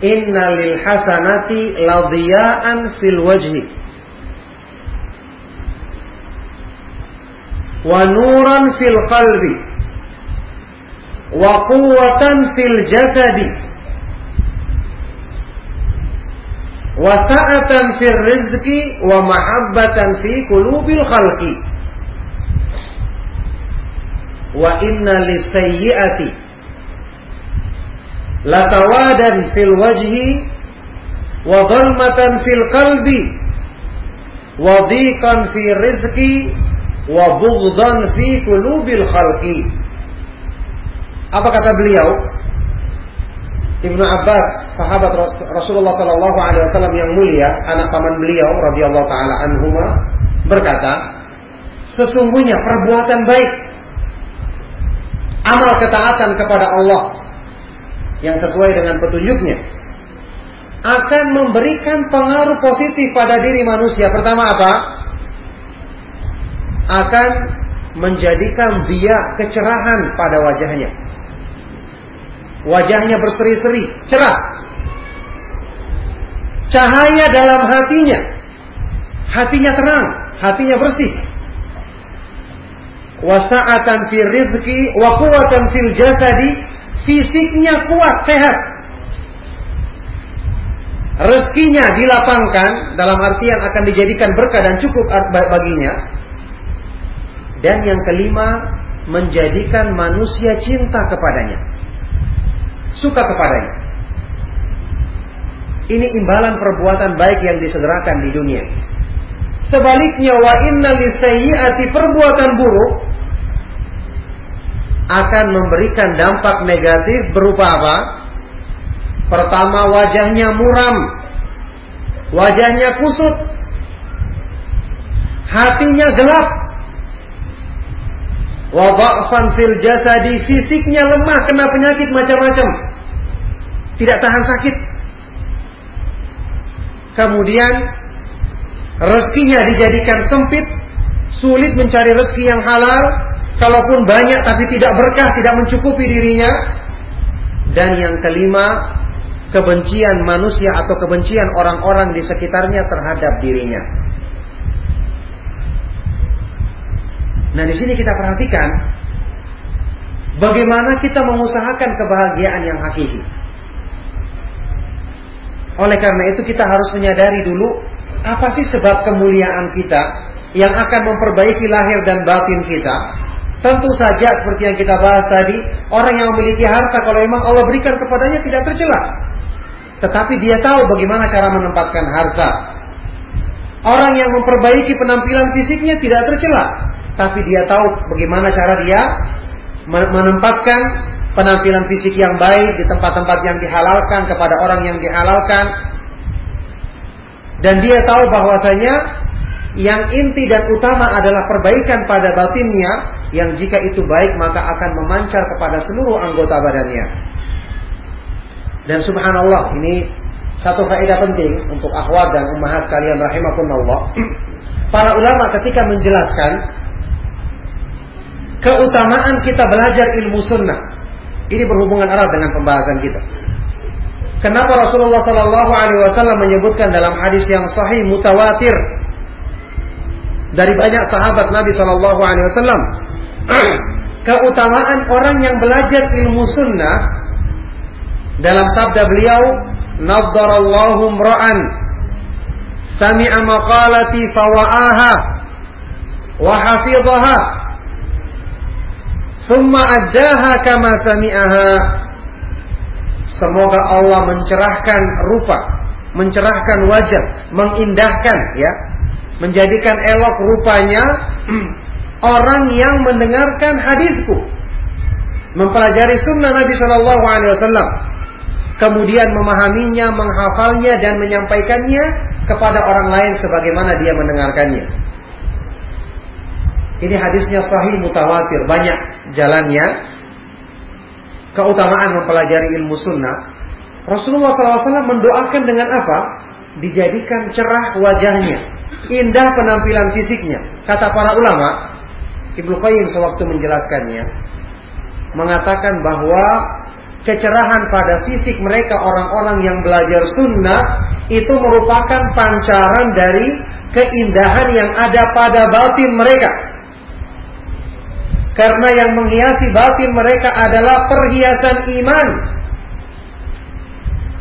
Inna lil hasanati ladiyaan fil wajhi wa nuran fil qalbi wa quwwatan fil jasadi wasa'atan fir rizki wa mahabbatan fi qulubil khalqi wa inna lisayyiati la sawadan fil wajhi wa dhalmatan fil qalbi wa dhiqan fi rizki wa bughdan fi qulubil khalqi. Apa kata beliau? Ibnu Abbas, sahabat Rasulullah Sallallahu Alaihi Wasallam yang mulia, anak paman beliau, radhiyallahu taala anhuma, berkata, sesungguhnya perbuatan baik, amal ketaatan kepada Allah yang sesuai dengan petunjuknya, akan memberikan pengaruh positif pada diri manusia. Pertama apa? Akan menjadikan dia kecerahan pada wajahnya Wajahnya berseri-seri, cerah. Cahaya dalam hatinya. Hatinya tenang, hatinya bersih. Wasa'atan fil rizki wa fil jasadi. Fisiknya kuat, sehat. Rezekinya dilapangkan dalam artian akan dijadikan berkah dan cukup baginya. Dan yang kelima, menjadikan manusia cinta kepadanya suka kepadanya. Ini imbalan perbuatan baik yang disegerakan di dunia. Sebaliknya wa inna lisayyi'ati perbuatan buruk akan memberikan dampak negatif berupa apa? Pertama wajahnya muram. Wajahnya kusut. Hatinya gelap. Wadha'fan fil jasadi fisiknya lemah kena penyakit macam-macam tidak tahan sakit. Kemudian rezekinya dijadikan sempit, sulit mencari rezeki yang halal, kalaupun banyak tapi tidak berkah, tidak mencukupi dirinya. Dan yang kelima, kebencian manusia atau kebencian orang-orang di sekitarnya terhadap dirinya. Nah, di sini kita perhatikan bagaimana kita mengusahakan kebahagiaan yang hakiki. Oleh karena itu kita harus menyadari dulu apa sih sebab kemuliaan kita yang akan memperbaiki lahir dan batin kita. Tentu saja seperti yang kita bahas tadi, orang yang memiliki harta kalau memang Allah berikan kepadanya tidak tercela. Tetapi dia tahu bagaimana cara menempatkan harta. Orang yang memperbaiki penampilan fisiknya tidak tercela, tapi dia tahu bagaimana cara dia menempatkan penampilan fisik yang baik di tempat-tempat yang dihalalkan kepada orang yang dihalalkan. Dan dia tahu bahwasanya yang inti dan utama adalah perbaikan pada batinnya yang jika itu baik maka akan memancar kepada seluruh anggota badannya. Dan subhanallah ini satu faedah penting untuk akhwat dan ummahat sekalian rahimakumullah. Para ulama ketika menjelaskan keutamaan kita belajar ilmu sunnah. Ini berhubungan erat dengan pembahasan kita. Kenapa Rasulullah Shallallahu Alaihi Wasallam menyebutkan dalam hadis yang sahih mutawatir dari banyak sahabat Nabi Shallallahu Alaihi Wasallam keutamaan orang yang belajar ilmu sunnah dalam sabda beliau Naddarallahu mra'an sami'a maqalati fawa'aha wa hafidhaha Thumma addaha kama sami'aha. Semoga Allah mencerahkan rupa, mencerahkan wajah, mengindahkan ya, menjadikan elok rupanya orang yang mendengarkan hadisku, mempelajari sunnah Nabi Shallallahu Alaihi Wasallam, kemudian memahaminya, menghafalnya dan menyampaikannya kepada orang lain sebagaimana dia mendengarkannya. Ini hadisnya sahih mutawatir, banyak jalannya. Keutamaan mempelajari ilmu sunnah. Rasulullah SAW mendoakan dengan apa? Dijadikan cerah wajahnya, indah penampilan fisiknya. Kata para ulama, Ibnu Qayyim sewaktu menjelaskannya, mengatakan bahwa kecerahan pada fisik mereka orang-orang yang belajar sunnah itu merupakan pancaran dari keindahan yang ada pada batin mereka. Karena yang menghiasi batin mereka adalah perhiasan iman.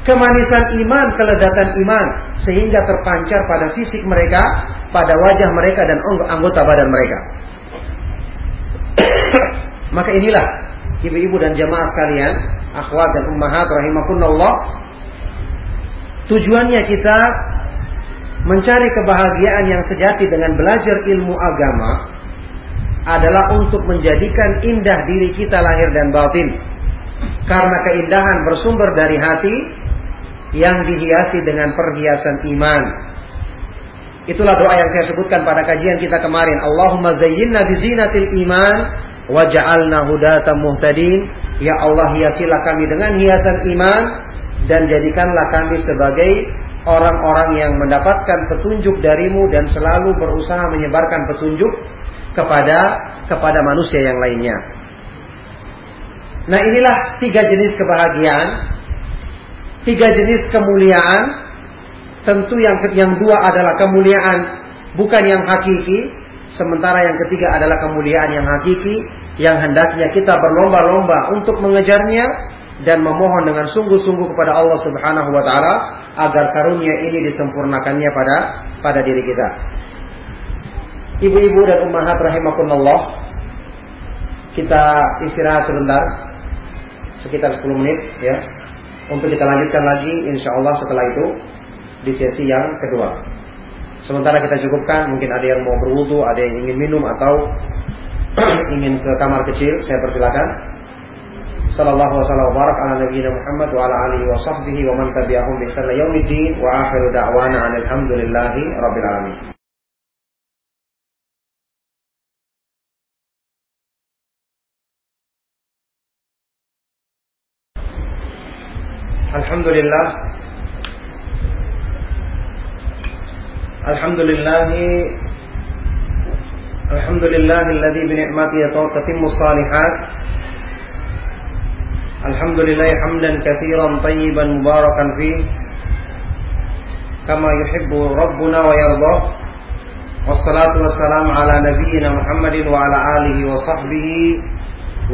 Kemanisan iman, keledatan iman. Sehingga terpancar pada fisik mereka, pada wajah mereka dan anggota badan mereka. Maka inilah ibu-ibu dan jamaah sekalian, akhwat dan ummahat rahimakumullah. Tujuannya kita mencari kebahagiaan yang sejati dengan belajar ilmu agama adalah untuk menjadikan indah diri kita lahir dan batin. Karena keindahan bersumber dari hati yang dihiasi dengan perhiasan iman. Itulah doa yang saya sebutkan pada kajian kita kemarin. Allahumma zayyinna bizinatil iman waj'alna hudatan muhtadin. Ya Allah hiasilah kami dengan hiasan iman dan jadikanlah kami sebagai orang-orang yang mendapatkan petunjuk darimu dan selalu berusaha menyebarkan petunjuk kepada kepada manusia yang lainnya. Nah inilah tiga jenis kebahagiaan, tiga jenis kemuliaan. Tentu yang yang dua adalah kemuliaan bukan yang hakiki, sementara yang ketiga adalah kemuliaan yang hakiki yang hendaknya kita berlomba-lomba untuk mengejarnya dan memohon dengan sungguh-sungguh kepada Allah Subhanahu wa taala agar karunia ini disempurnakannya pada pada diri kita. Ibu-ibu dan ummahat rahimakumullah Kita istirahat sebentar Sekitar 10 menit ya Untuk kita lanjutkan lagi Insya Allah setelah itu di sesi yang kedua. Sementara kita cukupkan, mungkin ada yang mau berwudu, ada yang ingin minum atau ingin ke kamar kecil, saya persilakan. Sallallahu alaihi wasallam barak ala Muhammad wa ala alihi wa sahbihi wa man tabi'ahum bi sallam yaumiddin wa akhiru da'wana alhamdulillahi rabbil alamin. Alhamdulillah الحمد لله الحمد لله الذي بنعمته تتم الصالحات. الحمد لله حمدا كثيرا طيبا مباركا فيه كما يحب ربنا ويرضى والصلاة والسلام على نبينا محمد وعلى آله وصحبه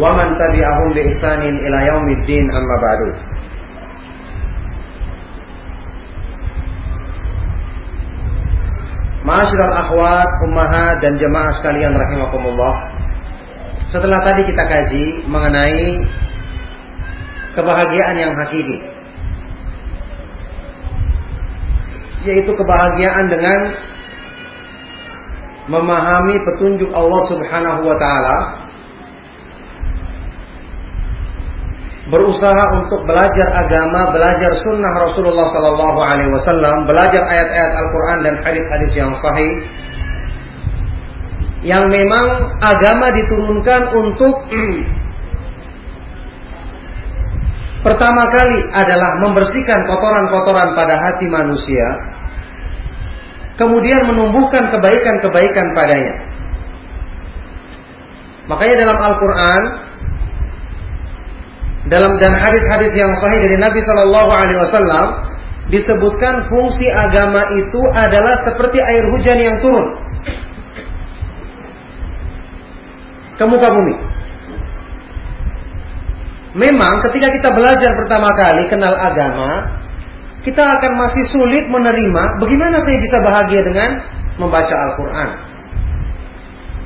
ومن تبعهم بإحسان إلى يوم الدين أما بعد. Ma'asyiral akhwat, ummahat dan jemaah sekalian rahimakumullah. Setelah tadi kita kaji mengenai kebahagiaan yang hakiki. Yaitu kebahagiaan dengan memahami petunjuk Allah Subhanahu wa taala berusaha untuk belajar agama, belajar sunnah Rasulullah Sallallahu Alaihi Wasallam, belajar ayat-ayat Al-Quran dan hadis-hadis yang sahih, yang memang agama diturunkan untuk pertama kali adalah membersihkan kotoran-kotoran pada hati manusia, kemudian menumbuhkan kebaikan-kebaikan padanya. Makanya dalam Al-Quran dalam dan hadis-hadis yang sahih dari Nabi Shallallahu Alaihi Wasallam disebutkan fungsi agama itu adalah seperti air hujan yang turun ke muka bumi. Memang ketika kita belajar pertama kali kenal agama, kita akan masih sulit menerima bagaimana saya bisa bahagia dengan membaca Al-Quran.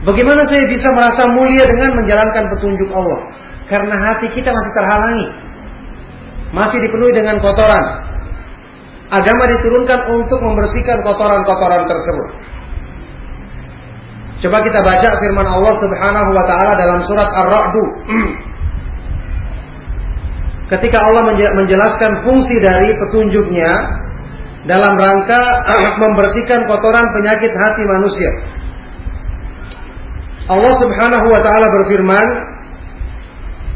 Bagaimana saya bisa merasa mulia dengan menjalankan petunjuk Allah. Karena hati kita masih terhalangi. Masih dipenuhi dengan kotoran. Agama diturunkan untuk membersihkan kotoran-kotoran tersebut. Coba kita baca firman Allah Subhanahu wa taala dalam surat Ar-Ra'd. Ketika Allah menjelaskan fungsi dari petunjuknya dalam rangka membersihkan kotoran penyakit hati manusia. Allah Subhanahu wa taala berfirman,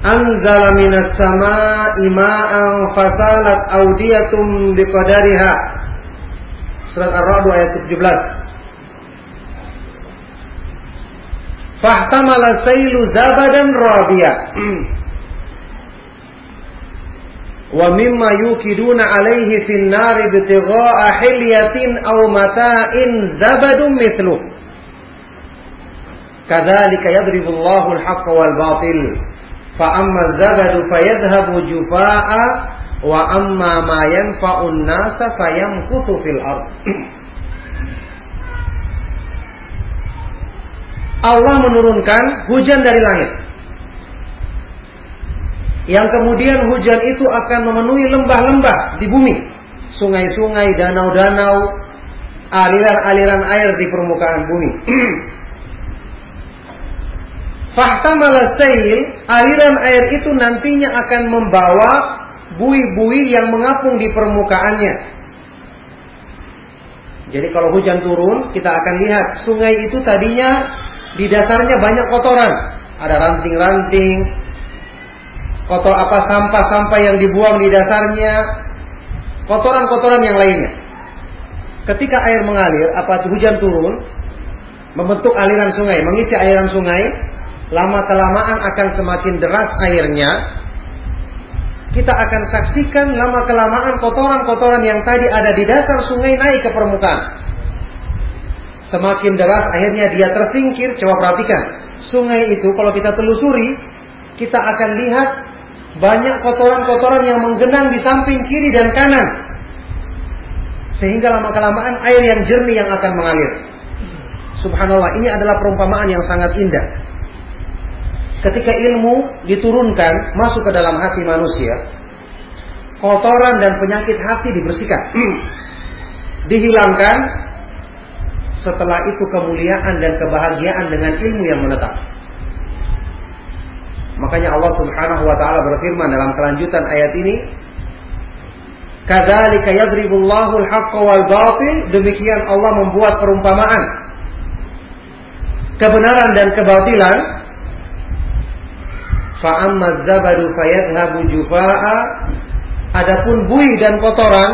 anzala minas sama'i ma'an fasalat audiyatum biqadariha. Surat Ar-Ra'd ayat 17. Fahtamala sailu zabadan rabiya. Wa mimma yukiduna alaihi fin nari bitigha'a hilyatin aw mata'in zabadun mithlu. Kadzalika yadribu Allahu al-haqqa wal batil. Fa amma zabadu fayadhabu jufa'a wa amma ma yanfa'un nasa fayamkutu fil ard. Allah menurunkan hujan dari langit. Yang kemudian hujan itu akan memenuhi lembah-lembah di bumi, sungai-sungai, danau-danau, aliran-aliran air di permukaan bumi. Fahtamala sail, aliran air itu nantinya akan membawa bui-bui yang mengapung di permukaannya. Jadi kalau hujan turun, kita akan lihat sungai itu tadinya di dasarnya banyak kotoran. Ada ranting-ranting, kotor apa sampah-sampah yang dibuang di dasarnya, kotoran-kotoran yang lainnya. Ketika air mengalir, apa hujan turun, membentuk aliran sungai, mengisi aliran sungai, lama kelamaan akan semakin deras airnya, kita akan saksikan lama kelamaan kotoran-kotoran yang tadi ada di dasar sungai naik ke permukaan. Semakin deras akhirnya dia tersingkir. Coba perhatikan, sungai itu kalau kita telusuri, kita akan lihat banyak kotoran-kotoran yang menggenang di samping kiri dan kanan. Sehingga lama kelamaan air yang jernih yang akan mengalir. Subhanallah, ini adalah perumpamaan yang sangat indah ketika ilmu diturunkan masuk ke dalam hati manusia, kotoran dan penyakit hati dibersihkan, dihilangkan. Setelah itu kemuliaan dan kebahagiaan dengan ilmu yang menetap. Makanya Allah Subhanahu wa taala berfirman dalam kelanjutan ayat ini, "Kadzalika yadribullahu al-haqqa wal batil." Demikian Allah membuat perumpamaan kebenaran dan kebatilan Fa'amma zabadu fayadhabu jufa'a Adapun buih dan kotoran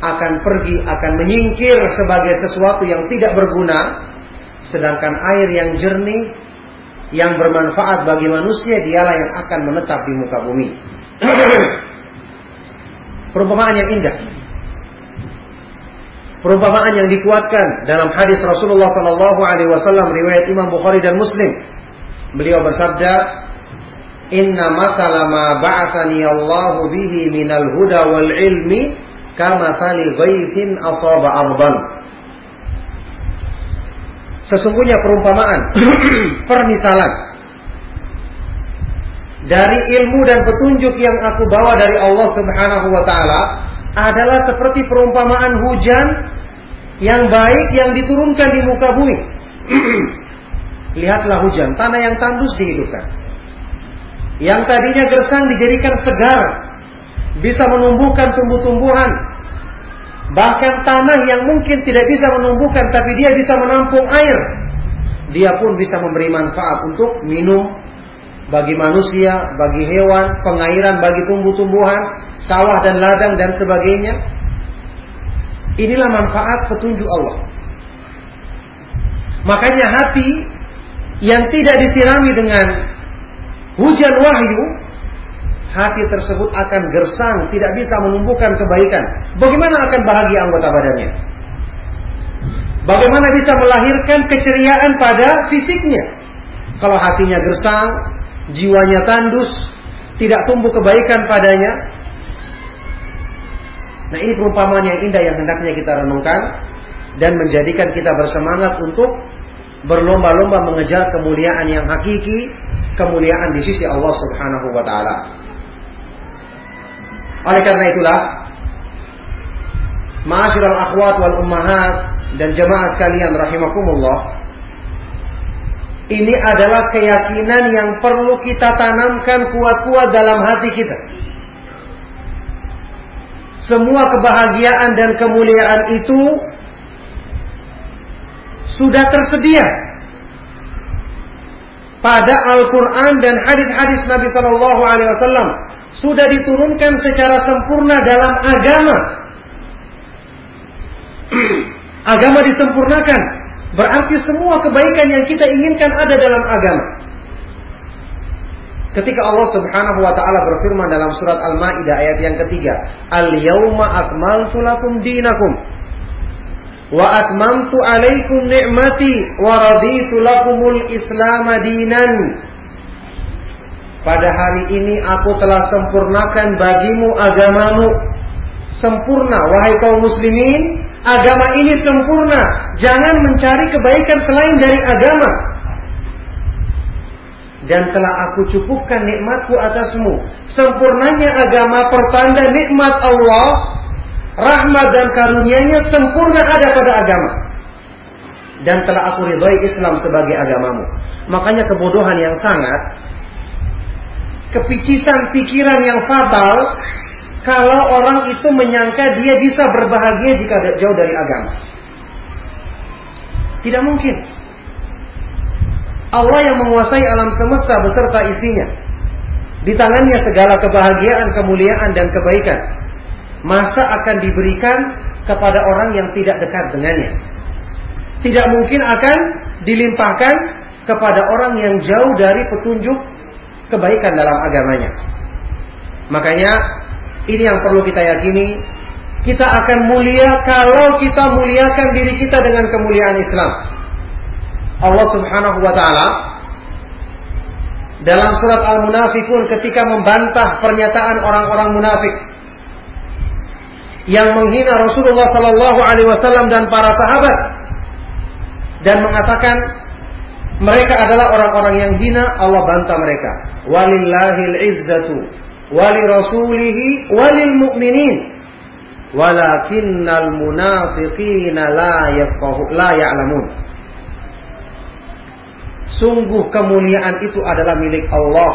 akan pergi, akan menyingkir sebagai sesuatu yang tidak berguna, sedangkan air yang jernih yang bermanfaat bagi manusia dialah yang akan menetap di muka bumi. Perumpamaan yang indah. Perumpamaan yang dikuatkan dalam hadis Rasulullah Sallallahu Alaihi Wasallam riwayat Imam Bukhari dan Muslim. Beliau bersabda, Inna matala ma ba'athani Allahu bihi minal huda wal ilmi kama tali ghaithin asaba ardan. Sesungguhnya perumpamaan, permisalan dari ilmu dan petunjuk yang aku bawa dari Allah Subhanahu wa taala adalah seperti perumpamaan hujan yang baik yang diturunkan di muka bumi. Lihatlah hujan, tanah yang tandus dihidupkan. Yang tadinya gersang dijadikan segar, bisa menumbuhkan tumbuh-tumbuhan, Bahkan tanah yang mungkin tidak bisa menumbuhkan tapi dia bisa menampung air. Dia pun bisa memberi manfaat untuk minum bagi manusia, bagi hewan, pengairan bagi tumbuh-tumbuhan, sawah dan ladang dan sebagainya. Inilah manfaat petunjuk Allah. Makanya hati yang tidak disirami dengan hujan wahyu hati tersebut akan gersang, tidak bisa menumbuhkan kebaikan. Bagaimana akan bahagia anggota badannya? Bagaimana bisa melahirkan keceriaan pada fisiknya? Kalau hatinya gersang, jiwanya tandus, tidak tumbuh kebaikan padanya. Nah ini perumpamaan yang indah yang hendaknya kita renungkan dan menjadikan kita bersemangat untuk berlomba-lomba mengejar kemuliaan yang hakiki, kemuliaan di sisi Allah Subhanahu wa taala. Oleh karena itulah Ma'asyiral akhwat wal ummahat dan jemaah sekalian rahimakumullah ini adalah keyakinan yang perlu kita tanamkan kuat-kuat dalam hati kita. Semua kebahagiaan dan kemuliaan itu sudah tersedia pada Al-Quran dan hadis-hadis Nabi Shallallahu Alaihi Wasallam sudah diturunkan secara sempurna dalam agama. agama disempurnakan. Berarti semua kebaikan yang kita inginkan ada dalam agama. Ketika Allah Subhanahu wa taala berfirman dalam surat Al-Maidah ayat yang ketiga, "Al-yauma akmaltu lakum dinakum wa atmamtu alaikum ni'mati wa raditu lakumul Islam dinan." Pada hari ini aku telah sempurnakan bagimu agamamu. Sempurna, wahai kaum muslimin. Agama ini sempurna. Jangan mencari kebaikan selain dari agama. Dan telah aku cukupkan nikmatku atasmu. Sempurnanya agama pertanda nikmat Allah. Rahmat dan karunia-Nya sempurna ada pada agama. Dan telah aku ridhoi Islam sebagai agamamu. Makanya kebodohan yang sangat kepicisan pikiran yang fatal kalau orang itu menyangka dia bisa berbahagia jika jauh dari agama. Tidak mungkin. Allah yang menguasai alam semesta beserta isinya. Di tangannya segala kebahagiaan, kemuliaan dan kebaikan. Masa akan diberikan kepada orang yang tidak dekat dengannya. Tidak mungkin akan dilimpahkan kepada orang yang jauh dari petunjuk kebaikan dalam agamanya. Makanya ini yang perlu kita yakini. Kita akan mulia kalau kita muliakan diri kita dengan kemuliaan Islam. Allah Subhanahu wa taala dalam surat Al-Munafikun ketika membantah pernyataan orang-orang munafik yang menghina Rasulullah sallallahu alaihi wasallam dan para sahabat dan mengatakan mereka adalah orang-orang yang hina, Allah bantah mereka. Walillahil izzatu wali rasulihi walil mu'minin walakinnal munafiqina la yafqahu la ya'lamun. Sungguh kemuliaan itu adalah milik Allah.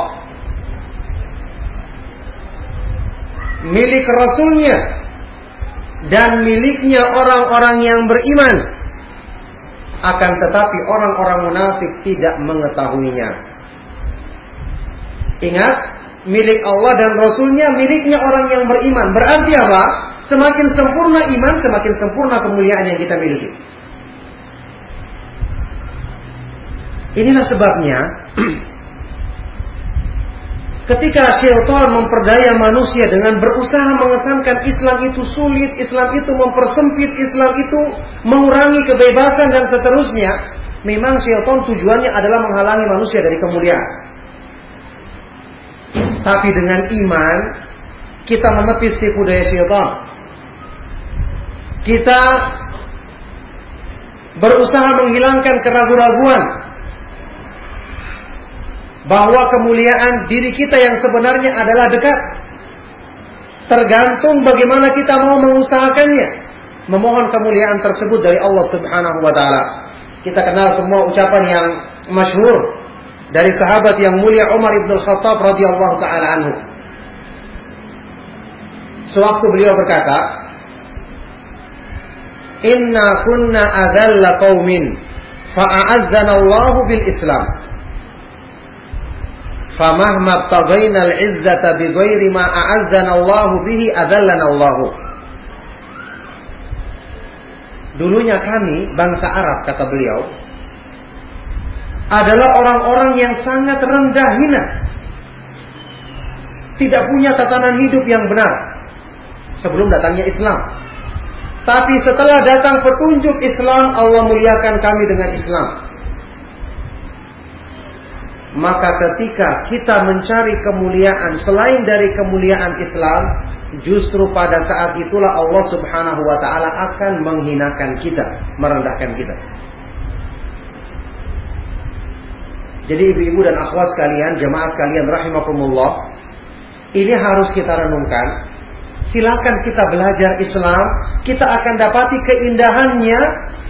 Milik rasulnya dan miliknya orang-orang yang beriman akan tetapi orang-orang munafik tidak mengetahuinya Ingat, milik Allah dan Rasulnya miliknya orang yang beriman. Berarti apa? Semakin sempurna iman, semakin sempurna kemuliaan yang kita miliki. Inilah sebabnya ketika syaitan memperdaya manusia dengan berusaha mengesankan Islam itu sulit, Islam itu mempersempit, Islam itu mengurangi kebebasan dan seterusnya, memang syaitan tujuannya adalah menghalangi manusia dari kemuliaan. Tapi dengan iman kita menepis tipu daya syaitan. Kita berusaha menghilangkan keraguan-raguan bahwa kemuliaan diri kita yang sebenarnya adalah dekat. Tergantung bagaimana kita mau mengusahakannya. Memohon kemuliaan tersebut dari Allah Subhanahu wa taala. Kita kenal semua ucapan yang masyhur dari sahabat yang mulia Umar ibn Khattab radhiyallahu taala anhu. Sewaktu beliau berkata, "Inna kunna adzalla qaumin fa'azzana Allah bil Islam." Famahma tagaina al-izzata bi ghairi ma a'azzana Allah bihi. Dulunya kami bangsa Arab kata beliau adalah orang-orang yang sangat rendah hina. Tidak punya tatanan hidup yang benar sebelum datangnya Islam. Tapi setelah datang petunjuk Islam, Allah muliakan kami dengan Islam. Maka ketika kita mencari kemuliaan selain dari kemuliaan Islam, justru pada saat itulah Allah Subhanahu wa taala akan menghinakan kita, merendahkan kita. Jadi ibu-ibu dan akhwat sekalian, jemaah sekalian rahimakumullah, ini harus kita renungkan. Silakan kita belajar Islam, kita akan dapati keindahannya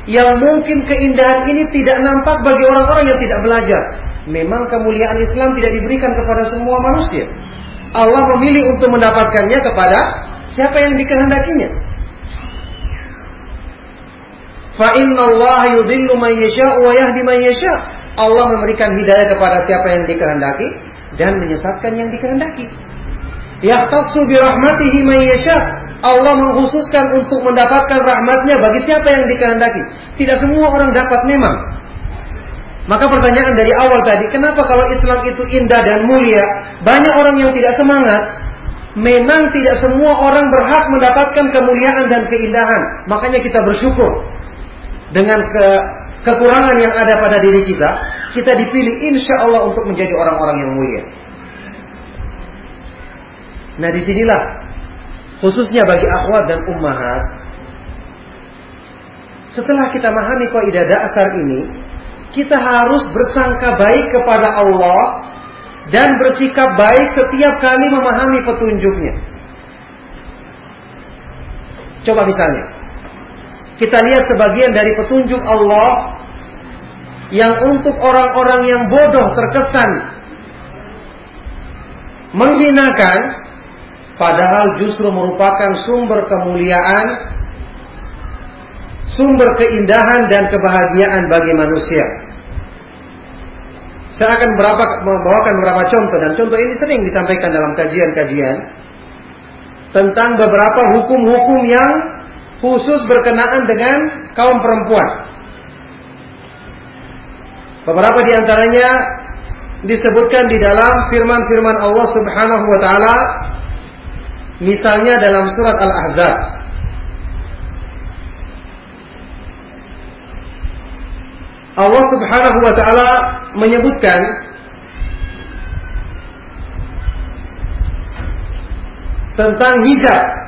yang mungkin keindahan ini tidak nampak bagi orang-orang yang tidak belajar. Memang kemuliaan Islam tidak diberikan kepada semua manusia. Allah memilih untuk mendapatkannya kepada siapa yang dikehendakinya. Fa inna Allah yudhillu man yasha wa yahdi man yasha. Allah memberikan hidayah kepada siapa yang dikehendaki dan menyesatkan yang dikehendaki. Yahtassu bi rahmatihi man yasha. Allah mengkhususkan untuk mendapatkan rahmatnya bagi siapa yang dikehendaki. Tidak semua orang dapat memang. Maka pertanyaan dari awal tadi, kenapa kalau Islam itu indah dan mulia, banyak orang yang tidak semangat? Memang tidak semua orang berhak mendapatkan kemuliaan dan keindahan. Makanya kita bersyukur dengan ke kekurangan yang ada pada diri kita, kita dipilih insya Allah untuk menjadi orang-orang yang mulia. Nah di sinilah khususnya bagi akhwat dan ummahat, setelah kita memahami kaidah dasar ini, kita harus bersangka baik kepada Allah dan bersikap baik setiap kali memahami petunjuknya. Coba misalnya, kita lihat sebagian dari petunjuk Allah yang untuk orang-orang yang bodoh terkesan menghinakan padahal justru merupakan sumber kemuliaan sumber keindahan dan kebahagiaan bagi manusia. Saya akan berapa, membawakan beberapa contoh dan contoh ini sering disampaikan dalam kajian-kajian tentang beberapa hukum-hukum yang khusus berkenaan dengan kaum perempuan. Beberapa di antaranya disebutkan di dalam firman-firman Allah Subhanahu wa taala misalnya dalam surat Al-Ahzab Allah Subhanahu wa taala menyebutkan tentang hijab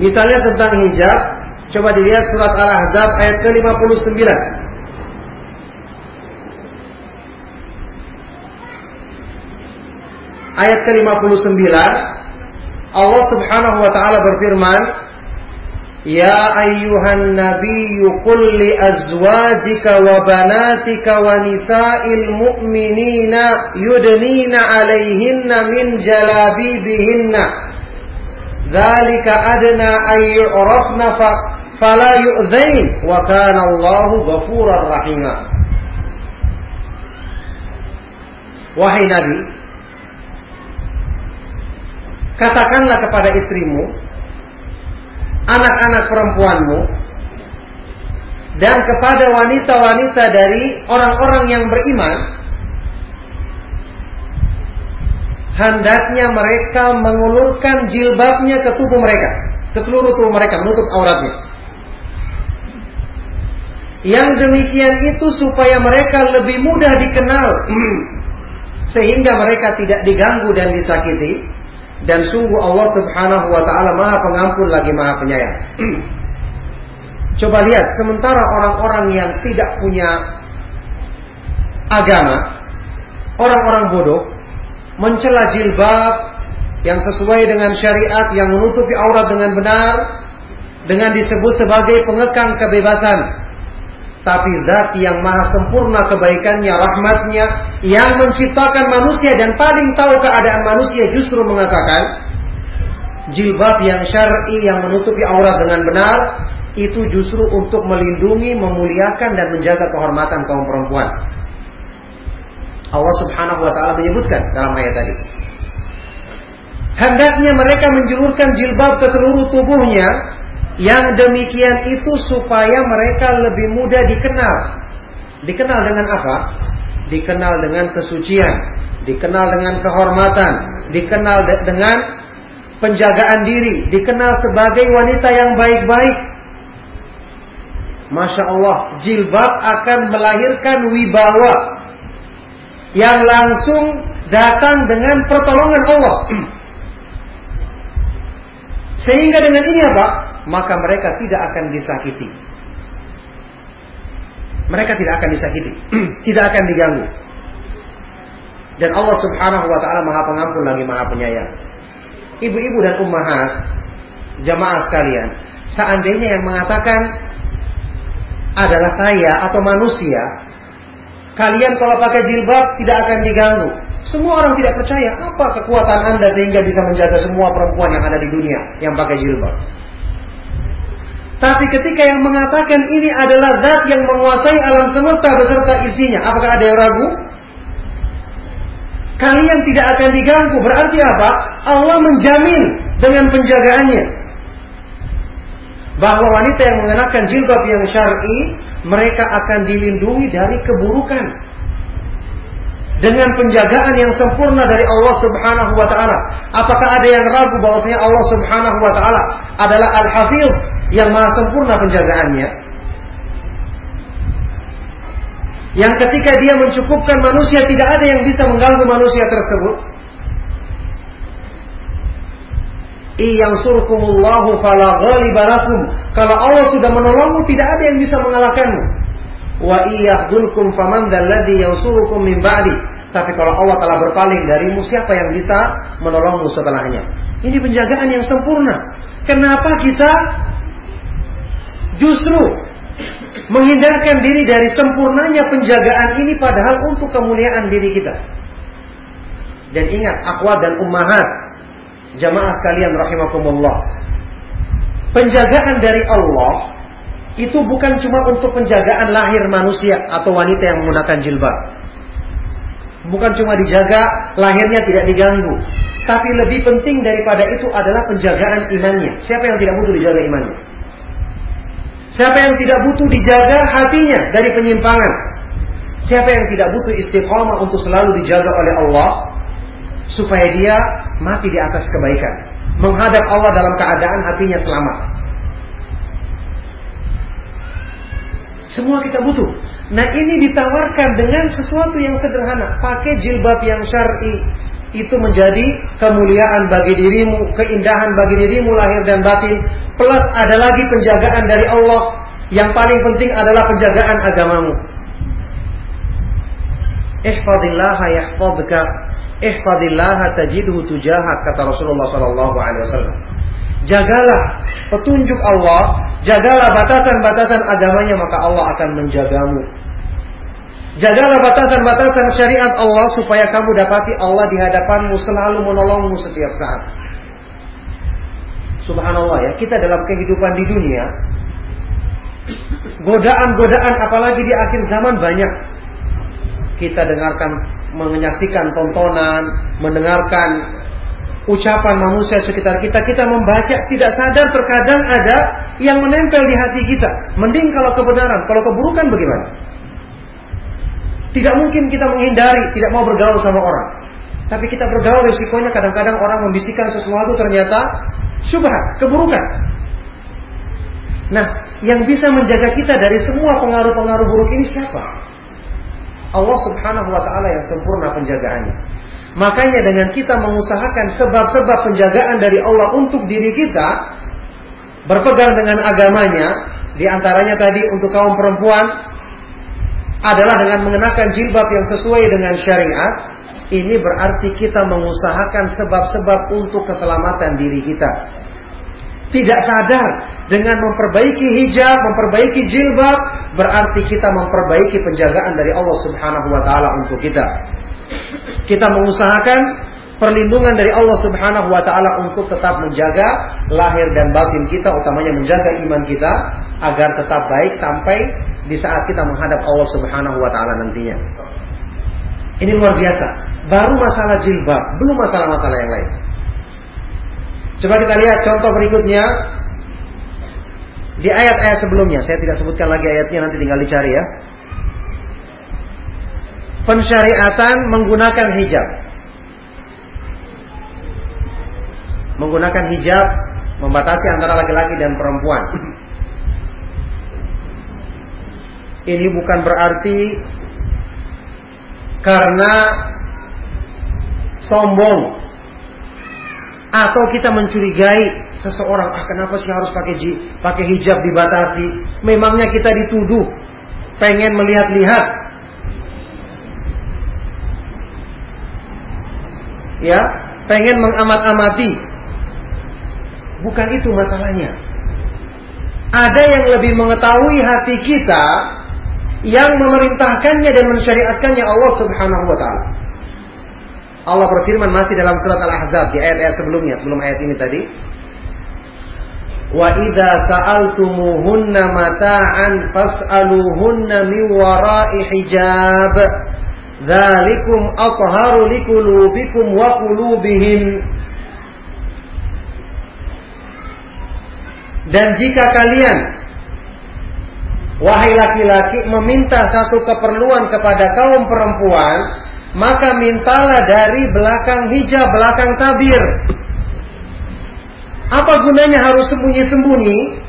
Misalnya tentang hijab, coba dilihat surat Al-Ahzab ayat ke-59. Ayat ke-59 Allah Subhanahu wa taala berfirman, Azwajika wa banatika wa nisa'il mu'minina yudnina 'alaihinna min jalabibihinna Dzalika adna ay yu'rafna fa fala yu'dzain wa kana Allahu ghafurar rahima. Wahai Nabi, katakanlah kepada istrimu, anak-anak perempuanmu, dan kepada wanita-wanita dari orang-orang yang beriman hendaknya mereka mengulurkan jilbabnya ke tubuh mereka, ke seluruh tubuh mereka, menutup auratnya. Yang demikian itu supaya mereka lebih mudah dikenal sehingga mereka tidak diganggu dan disakiti dan sungguh Allah Subhanahu wa taala Maha Pengampun lagi Maha Penyayang. Coba lihat sementara orang-orang yang tidak punya agama, orang-orang bodoh mencela jilbab yang sesuai dengan syariat yang menutupi aurat dengan benar dengan disebut sebagai pengekang kebebasan tapi zat yang maha sempurna kebaikannya, rahmatnya, yang menciptakan manusia dan paling tahu keadaan manusia justru mengatakan, jilbab yang syar'i yang menutupi aurat dengan benar, itu justru untuk melindungi, memuliakan dan menjaga kehormatan kaum perempuan. Allah subhanahu wa ta'ala menyebutkan dalam ayat tadi. Hendaknya mereka menjulurkan jilbab ke seluruh tubuhnya yang demikian itu supaya mereka lebih mudah dikenal. Dikenal dengan apa? Dikenal dengan kesucian, dikenal dengan kehormatan, dikenal de dengan penjagaan diri, dikenal sebagai wanita yang baik-baik. Masya Allah, jilbab akan melahirkan wibawa yang langsung datang dengan pertolongan Allah. Sehingga dengan ini apa? Maka mereka tidak akan disakiti. Mereka tidak akan disakiti, tidak akan diganggu. Dan Allah Subhanahu wa taala Maha Pengampun lagi Maha Penyayang. Ibu-ibu dan ummahat, jamaah sekalian, seandainya yang mengatakan adalah saya atau manusia, kalian kalau pakai jilbab tidak akan diganggu. Semua orang tidak percaya apa kekuatan Anda sehingga bisa menjaga semua perempuan yang ada di dunia yang pakai jilbab. Tapi ketika yang mengatakan ini adalah zat yang menguasai alam semesta beserta isinya, apakah ada yang ragu? Kalian tidak akan diganggu. Berarti apa? Allah menjamin dengan penjagaannya. Bahwa wanita yang mengenakan jilbab yang syar'i, mereka akan dilindungi dari keburukan. Dengan penjagaan yang sempurna dari Allah Subhanahu wa taala. Apakah ada yang ragu bahwasanya Allah Subhanahu wa taala adalah Al-Hafiz yang maha sempurna penjagaannya yang ketika dia mencukupkan manusia tidak ada yang bisa mengganggu manusia tersebut Iyang surkumullahu fala ghaliba Kalau Allah sudah menolongmu tidak ada yang bisa mengalahkanmu. Wa iyahdulkum faman dzalladzi yansurukum min ba'di. Tapi kalau Allah telah berpaling darimu siapa yang bisa menolongmu setelahnya? Ini penjagaan yang sempurna. Kenapa kita justru menghindarkan diri dari sempurnanya penjagaan ini padahal untuk kemuliaan diri kita. Dan ingat akhwat dan ummahat jamaah sekalian rahimakumullah. Penjagaan dari Allah itu bukan cuma untuk penjagaan lahir manusia atau wanita yang menggunakan jilbab. Bukan cuma dijaga lahirnya tidak diganggu, tapi lebih penting daripada itu adalah penjagaan imannya. Siapa yang tidak butuh dijaga imannya? Siapa yang tidak butuh dijaga hatinya dari penyimpangan? Siapa yang tidak butuh istiqomah untuk selalu dijaga oleh Allah supaya dia mati di atas kebaikan, menghadap Allah dalam keadaan hatinya selamat. Semua kita butuh. Nah ini ditawarkan dengan sesuatu yang sederhana. Pakai jilbab yang syar'i. Itu menjadi kemuliaan bagi dirimu, keindahan bagi dirimu lahir dan batin. Plus ada lagi penjagaan dari Allah. Yang paling penting adalah penjagaan agamamu. Ihfadillah yahfadka. Ihfadillah tajidhu tujahak kata Rasulullah sallallahu alaihi wasallam. Jagalah petunjuk Allah, jagalah batasan-batasan agamanya maka Allah akan menjagamu. Jagalah batasan-batasan syariat Allah supaya kamu dapati Allah di hadapanmu selalu menolongmu setiap saat. Subhanallah ya, kita dalam kehidupan di dunia godaan-godaan apalagi di akhir zaman banyak. Kita dengarkan menyaksikan tontonan, mendengarkan ucapan manusia sekitar kita, kita membaca tidak sadar terkadang ada yang menempel di hati kita. Mending kalau kebenaran, kalau keburukan bagaimana? Tidak mungkin kita menghindari, tidak mau bergaul sama orang. Tapi kita bergaul risikonya kadang-kadang orang membisikkan sesuatu ternyata syubhat, keburukan. Nah, yang bisa menjaga kita dari semua pengaruh-pengaruh buruk ini siapa? Allah Subhanahu wa taala yang sempurna penjagaannya. Makanya dengan kita mengusahakan sebab-sebab penjagaan dari Allah untuk diri kita, berpegang dengan agamanya, di antaranya tadi untuk kaum perempuan adalah dengan mengenakan jilbab yang sesuai dengan syariat, ini berarti kita mengusahakan sebab-sebab untuk keselamatan diri kita. Tidak sadar dengan memperbaiki hijab, memperbaiki jilbab, berarti kita memperbaiki penjagaan dari Allah Subhanahu wa taala untuk kita. Kita mengusahakan perlindungan dari Allah Subhanahu wa taala untuk tetap menjaga lahir dan batin kita, utamanya menjaga iman kita agar tetap baik sampai di saat kita menghadap Allah Subhanahu wa taala nantinya. Ini luar biasa. Baru masalah jilbab, belum masalah-masalah yang lain. Coba kita lihat contoh berikutnya di ayat-ayat sebelumnya. Saya tidak sebutkan lagi ayatnya, nanti tinggal dicari ya pensyariatan menggunakan hijab. Menggunakan hijab membatasi antara laki-laki dan perempuan. Ini bukan berarti karena sombong atau kita mencurigai seseorang ah kenapa sih harus pakai pakai hijab dibatasi memangnya kita dituduh pengen melihat-lihat ya pengen mengamat-amati. Bukan itu masalahnya. Ada yang lebih mengetahui hati kita yang memerintahkannya dan mensyariatkannya Allah Subhanahu wa taala. Allah berfirman masih dalam surat Al-Ahzab di ayat-ayat sebelumnya, sebelum ayat ini tadi. Wa idza sa'altumuhunna mata'an fas'aluhunna min wara'i hijab. Dzalikum atharu liqulubikum wa qulubihim. Dan jika kalian wahai laki-laki meminta satu keperluan kepada kaum perempuan, maka mintalah dari belakang hijab, belakang tabir. Apa gunanya harus sembunyi-sembunyi?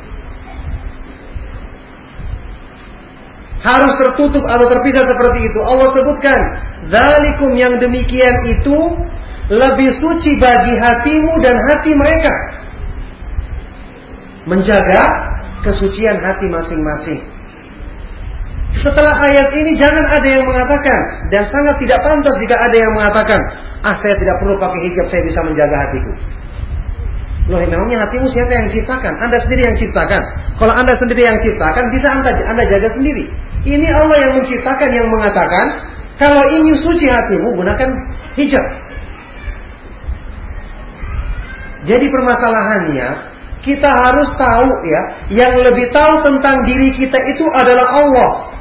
harus tertutup atau terpisah seperti itu. Allah sebutkan, "Zalikum yang demikian itu lebih suci bagi hatimu dan hati mereka." Menjaga kesucian hati masing-masing. Setelah ayat ini jangan ada yang mengatakan dan sangat tidak pantas jika ada yang mengatakan, "Ah, saya tidak perlu pakai hijab, saya bisa menjaga hatiku." Loh, memangnya hatimu siapa yang ciptakan? Anda sendiri yang ciptakan. Kalau Anda sendiri yang ciptakan, bisa Anda, anda jaga sendiri. Ini Allah yang menciptakan yang mengatakan, kalau ingin suci hatimu gunakan hijab. Jadi permasalahannya kita harus tahu ya, yang lebih tahu tentang diri kita itu adalah Allah.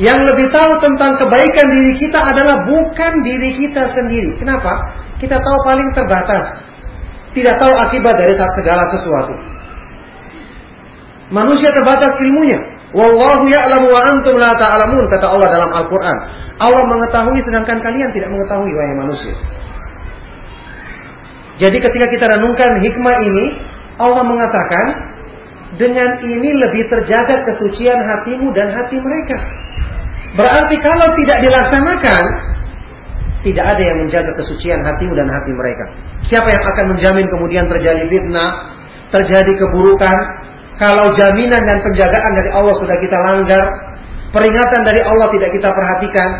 Yang lebih tahu tentang kebaikan diri kita adalah bukan diri kita sendiri. Kenapa? Kita tahu paling terbatas. Tidak tahu akibat dari segala sesuatu. Manusia terbatas ilmunya. Wallahu ya'lamu wa antum la ta'lamun kata Allah dalam Al-Qur'an. Allah mengetahui sedangkan kalian tidak mengetahui wahai manusia. Jadi ketika kita renungkan hikmah ini, Allah mengatakan dengan ini lebih terjaga kesucian hatimu dan hati mereka. Berarti kalau tidak dilaksanakan, tidak ada yang menjaga kesucian hatimu dan hati mereka. Siapa yang akan menjamin kemudian terjadi fitnah, terjadi keburukan, kalau jaminan dan penjagaan dari Allah sudah kita langgar, peringatan dari Allah tidak kita perhatikan.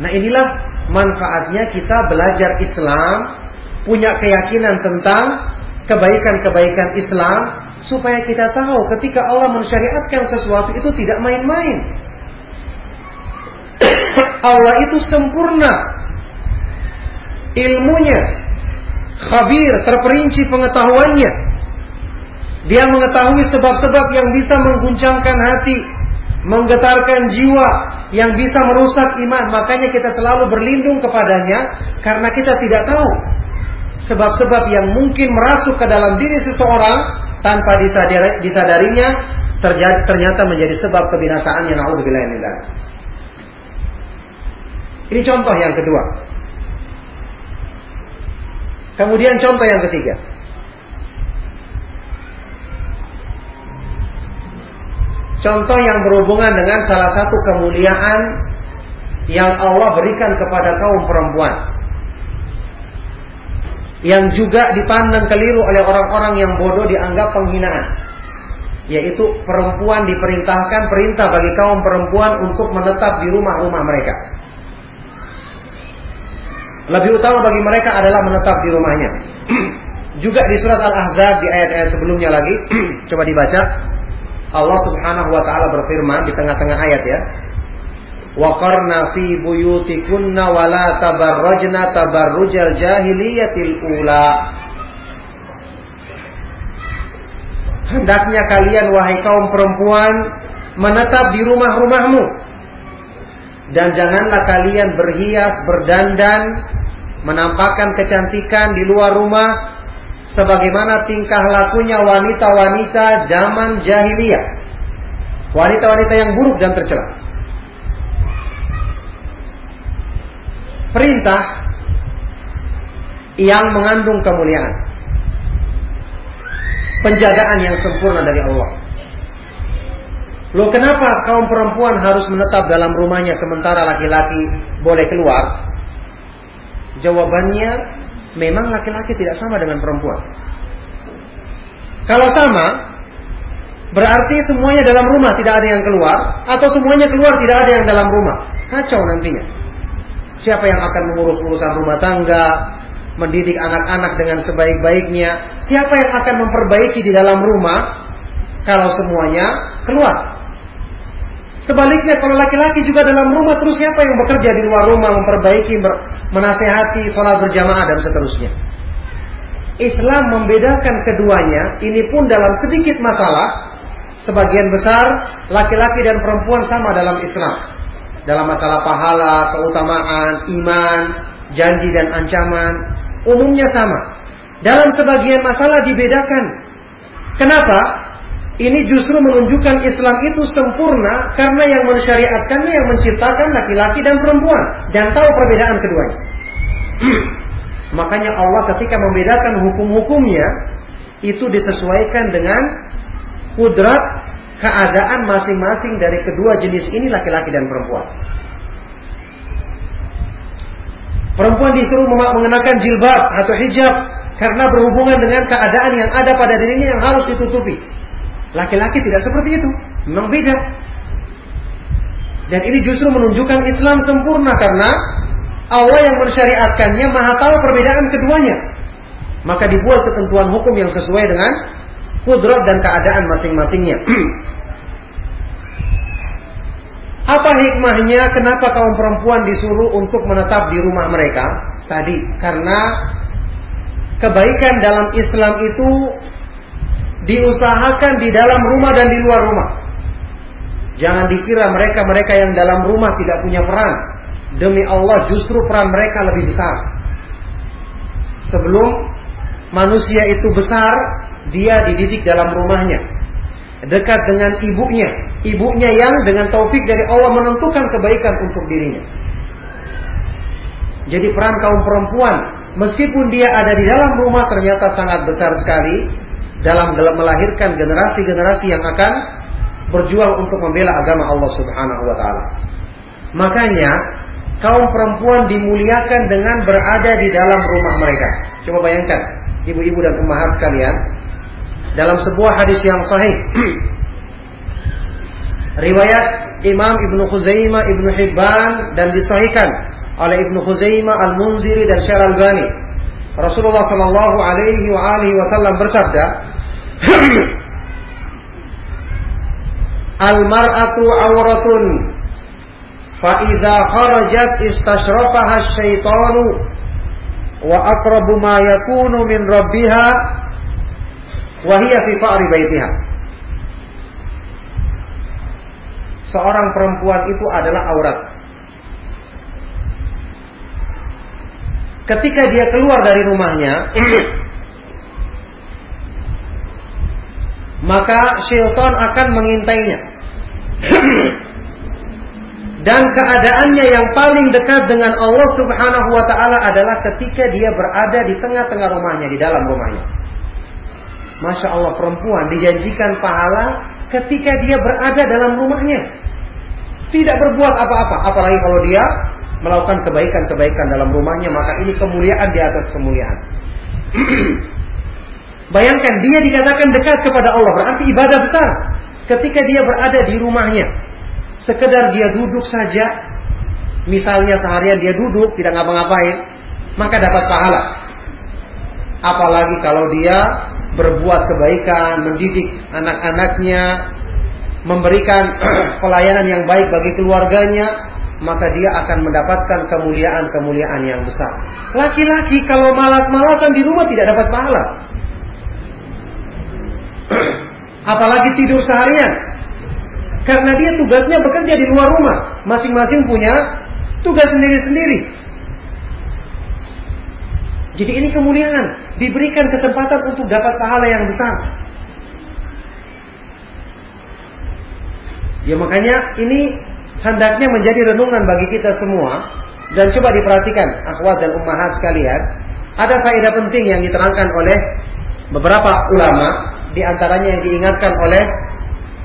Nah inilah manfaatnya kita belajar Islam, punya keyakinan tentang kebaikan-kebaikan Islam, supaya kita tahu ketika Allah mensyariatkan sesuatu itu tidak main-main. Allah itu sempurna ilmunya, khabir, terperinci pengetahuannya. Dia mengetahui sebab-sebab yang bisa mengguncangkan hati, menggetarkan jiwa, yang bisa merusak iman. Makanya kita selalu berlindung kepadanya karena kita tidak tahu sebab-sebab yang mungkin merasuk ke dalam diri seseorang tanpa disadari, disadarinya terjadi, ternyata menjadi sebab kebinasaannya naudzubillah min Ini contoh yang kedua. Kemudian contoh yang ketiga. Contoh yang berhubungan dengan salah satu kemuliaan yang Allah berikan kepada kaum perempuan. Yang juga dipandang keliru oleh orang-orang yang bodoh dianggap penghinaan. Yaitu perempuan diperintahkan perintah bagi kaum perempuan untuk menetap di rumah-rumah mereka. Lebih utama bagi mereka adalah menetap di rumahnya. juga di surat Al-Ahzab di ayat-ayat sebelumnya lagi, coba dibaca. Allah Subhanahu wa taala berfirman di tengah-tengah ayat ya. Wa qarna fi buyutikunna wa la tabarrajna tabarrujal jahiliyatil ula. Hendaknya kalian wahai kaum perempuan menetap di rumah-rumahmu dan janganlah kalian berhias, berdandan, menampakkan kecantikan di luar rumah sebagaimana tingkah lakunya wanita-wanita zaman jahiliyah. Wanita-wanita yang buruk dan tercela. Perintah yang mengandung kemuliaan. Penjagaan yang sempurna dari Allah. Loh kenapa kaum perempuan harus menetap dalam rumahnya sementara laki-laki boleh keluar? Jawabannya memang laki-laki tidak sama dengan perempuan. Kalau sama, berarti semuanya dalam rumah tidak ada yang keluar, atau semuanya keluar tidak ada yang dalam rumah. Kacau nantinya. Siapa yang akan mengurus urusan rumah tangga, mendidik anak-anak dengan sebaik-baiknya? Siapa yang akan memperbaiki di dalam rumah kalau semuanya keluar? Sebaliknya kalau laki-laki juga dalam rumah terus siapa yang bekerja di luar rumah memperbaiki, menasehati, sholat berjamaah dan seterusnya. Islam membedakan keduanya, ini pun dalam sedikit masalah, sebagian besar laki-laki dan perempuan sama dalam Islam. Dalam masalah pahala, keutamaan, iman, janji dan ancaman, umumnya sama. Dalam sebagian masalah dibedakan. Kenapa? Ini justru menunjukkan Islam itu sempurna karena yang mensyariatkannya yang menciptakan laki-laki dan perempuan dan tahu perbedaan keduanya. Makanya Allah ketika membedakan hukum-hukumnya itu disesuaikan dengan kudrat keadaan masing-masing dari kedua jenis ini laki-laki dan perempuan. Perempuan disuruh mengenakan jilbab atau hijab karena berhubungan dengan keadaan yang ada pada dirinya yang harus ditutupi. Laki-laki tidak seperti itu. Memang beda. Dan ini justru menunjukkan Islam sempurna karena Allah yang mensyariatkannya maha tahu perbedaan keduanya. Maka dibuat ketentuan hukum yang sesuai dengan kudrat dan keadaan masing-masingnya. Apa hikmahnya kenapa kaum perempuan disuruh untuk menetap di rumah mereka? Tadi karena kebaikan dalam Islam itu diusahakan di dalam rumah dan di luar rumah. Jangan dikira mereka-mereka yang dalam rumah tidak punya peran. Demi Allah justru peran mereka lebih besar. Sebelum manusia itu besar, dia dididik dalam rumahnya. Dekat dengan ibunya. Ibunya yang dengan taufik dari Allah menentukan kebaikan untuk dirinya. Jadi peran kaum perempuan, meskipun dia ada di dalam rumah ternyata sangat besar sekali dalam melahirkan generasi-generasi yang akan berjuang untuk membela agama Allah Subhanahu wa taala. Makanya kaum perempuan dimuliakan dengan berada di dalam rumah mereka. Coba bayangkan, ibu-ibu dan ummahat sekalian, dalam sebuah hadis yang sahih riwayat Imam Ibnu Khuzaimah, Ibnu Hibban dan disahihkan oleh Ibnu Khuzaimah, Al-Munziri dan Syekh Al-Albani. Rasulullah Shallallahu alaihi wasallam bersabda, Al-mar'atu awratun fa idza kharajat istashrafaha asyaitanu wa aqrabu ma yakunu min rabbiha wa hiya fi fa'ri baitiha seorang perempuan itu adalah aurat. Ketika dia keluar dari rumahnya, maka syaitan akan mengintainya. Dan keadaannya yang paling dekat dengan Allah Subhanahu wa taala adalah ketika dia berada di tengah-tengah rumahnya, di dalam rumahnya. Masya Allah perempuan dijanjikan pahala ketika dia berada dalam rumahnya. Tidak berbuat apa-apa, apalagi kalau dia melakukan kebaikan-kebaikan dalam rumahnya, maka ini kemuliaan di atas kemuliaan. Bayangkan dia dikatakan dekat kepada Allah, berarti ibadah besar. Ketika dia berada di rumahnya, sekedar dia duduk saja, misalnya seharian dia duduk tidak ngapa-ngapain, maka dapat pahala. Apalagi kalau dia berbuat kebaikan, mendidik anak-anaknya, memberikan pelayanan yang baik bagi keluarganya, maka dia akan mendapatkan kemuliaan-kemuliaan yang besar. Laki-laki kalau malas-malasan di rumah tidak dapat pahala. Apalagi tidur seharian. Karena dia tugasnya bekerja di luar rumah. Masing-masing punya tugas sendiri-sendiri. Jadi ini kemuliaan. Diberikan kesempatan untuk dapat pahala yang besar. Ya makanya ini hendaknya menjadi renungan bagi kita semua. Dan coba diperhatikan akhwat dan ummahat sekalian. Ada faedah penting yang diterangkan oleh beberapa ulama. Di antaranya yang diingatkan oleh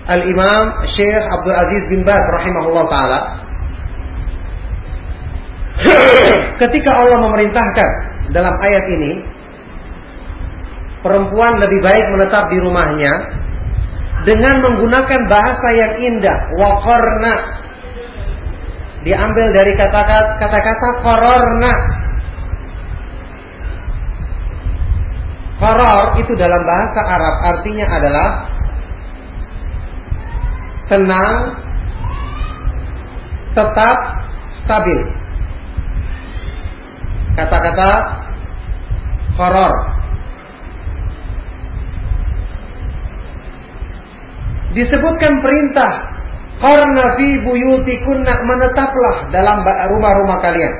Al-Imam Syekh Abdul Aziz bin Baz rahimahullah taala ketika Allah memerintahkan dalam ayat ini perempuan lebih baik menetap di rumahnya dengan menggunakan bahasa yang indah waqarna diambil dari kata-kata kata-kata qararna qarar itu dalam bahasa Arab artinya adalah tenang, tetap stabil. Kata-kata koror. Disebutkan perintah karena fi buyutikunna menetaplah dalam rumah-rumah kalian.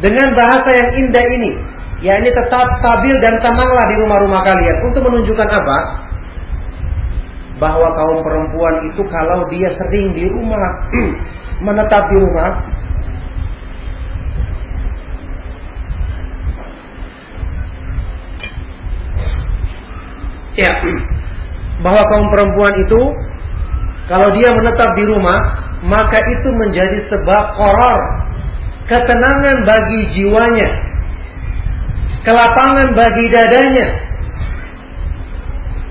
Dengan bahasa yang indah ini, yakni tetap stabil dan tenanglah di rumah-rumah kalian. Untuk menunjukkan apa? bahwa kaum perempuan itu kalau dia sering di rumah menetap di rumah ya bahwa kaum perempuan itu kalau dia menetap di rumah maka itu menjadi sebab koror ketenangan bagi jiwanya kelapangan bagi dadanya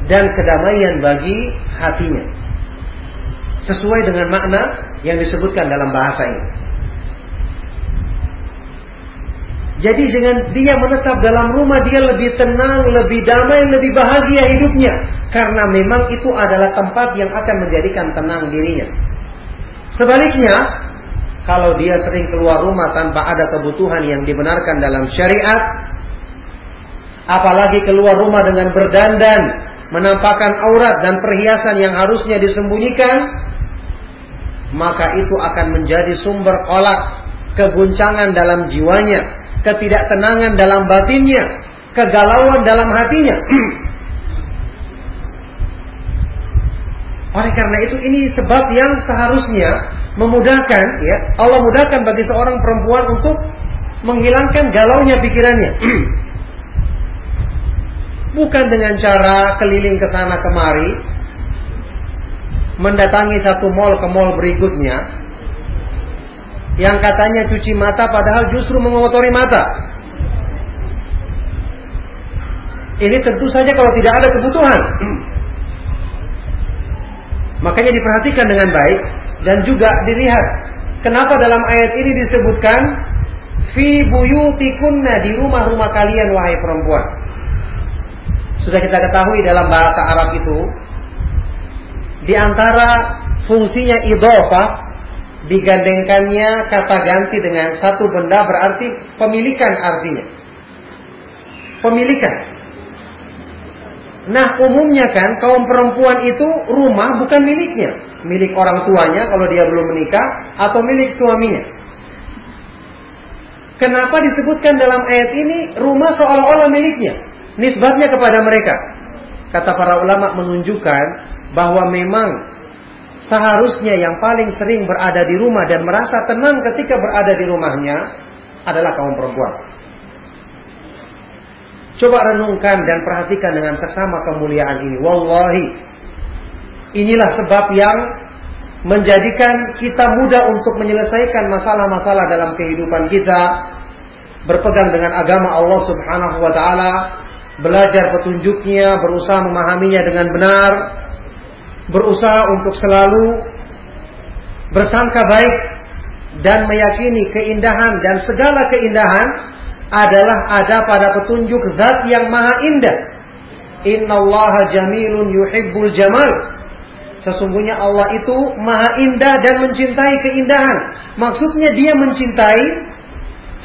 dan kedamaian bagi hatinya. Sesuai dengan makna yang disebutkan dalam bahasa ini. Jadi dengan dia menetap dalam rumah dia lebih tenang, lebih damai, lebih bahagia hidupnya. Karena memang itu adalah tempat yang akan menjadikan tenang dirinya. Sebaliknya, kalau dia sering keluar rumah tanpa ada kebutuhan yang dibenarkan dalam syariat, apalagi keluar rumah dengan berdandan, menampakkan aurat dan perhiasan yang harusnya disembunyikan, maka itu akan menjadi sumber kolak, keguncangan dalam jiwanya, ketidaktenangan dalam batinnya, kegalauan dalam hatinya. Oleh karena itu ini sebab yang seharusnya memudahkan ya Allah mudahkan bagi seorang perempuan untuk menghilangkan galaunya pikirannya. Bukan dengan cara keliling ke sana kemari, mendatangi satu mall ke mall berikutnya, yang katanya cuci mata padahal justru mengotori mata. Ini tentu saja kalau tidak ada kebutuhan. Makanya diperhatikan dengan baik dan juga dilihat kenapa dalam ayat ini disebutkan fi buyutikunna di rumah-rumah kalian wahai perempuan. Sudah kita ketahui dalam bahasa Arab itu di antara fungsinya idhofah digandengkannya kata ganti dengan satu benda berarti pemilikan artinya. Pemilikan. Nah umumnya kan kaum perempuan itu rumah bukan miliknya. milik orang tuanya kalau dia belum menikah atau milik suaminya. Kenapa disebutkan dalam ayat ini rumah seolah-olah miliknya? Nisbatnya kepada mereka. Kata para ulama menunjukkan bahwa memang seharusnya yang paling sering berada di rumah dan merasa tenang ketika berada di rumahnya adalah kaum perempuan. Coba renungkan dan perhatikan dengan seksama kemuliaan ini. Wallahi, inilah sebab yang menjadikan kita mudah untuk menyelesaikan masalah-masalah dalam kehidupan kita, berpegang dengan agama Allah Subhanahu wa taala, belajar petunjuknya, berusaha memahaminya dengan benar, berusaha untuk selalu bersangka baik dan meyakini keindahan dan segala keindahan adalah ada pada petunjuk zat yang maha indah. Innallaha jamilun yuhibbul jamal. Sesungguhnya Allah itu maha indah dan mencintai keindahan. Maksudnya dia mencintai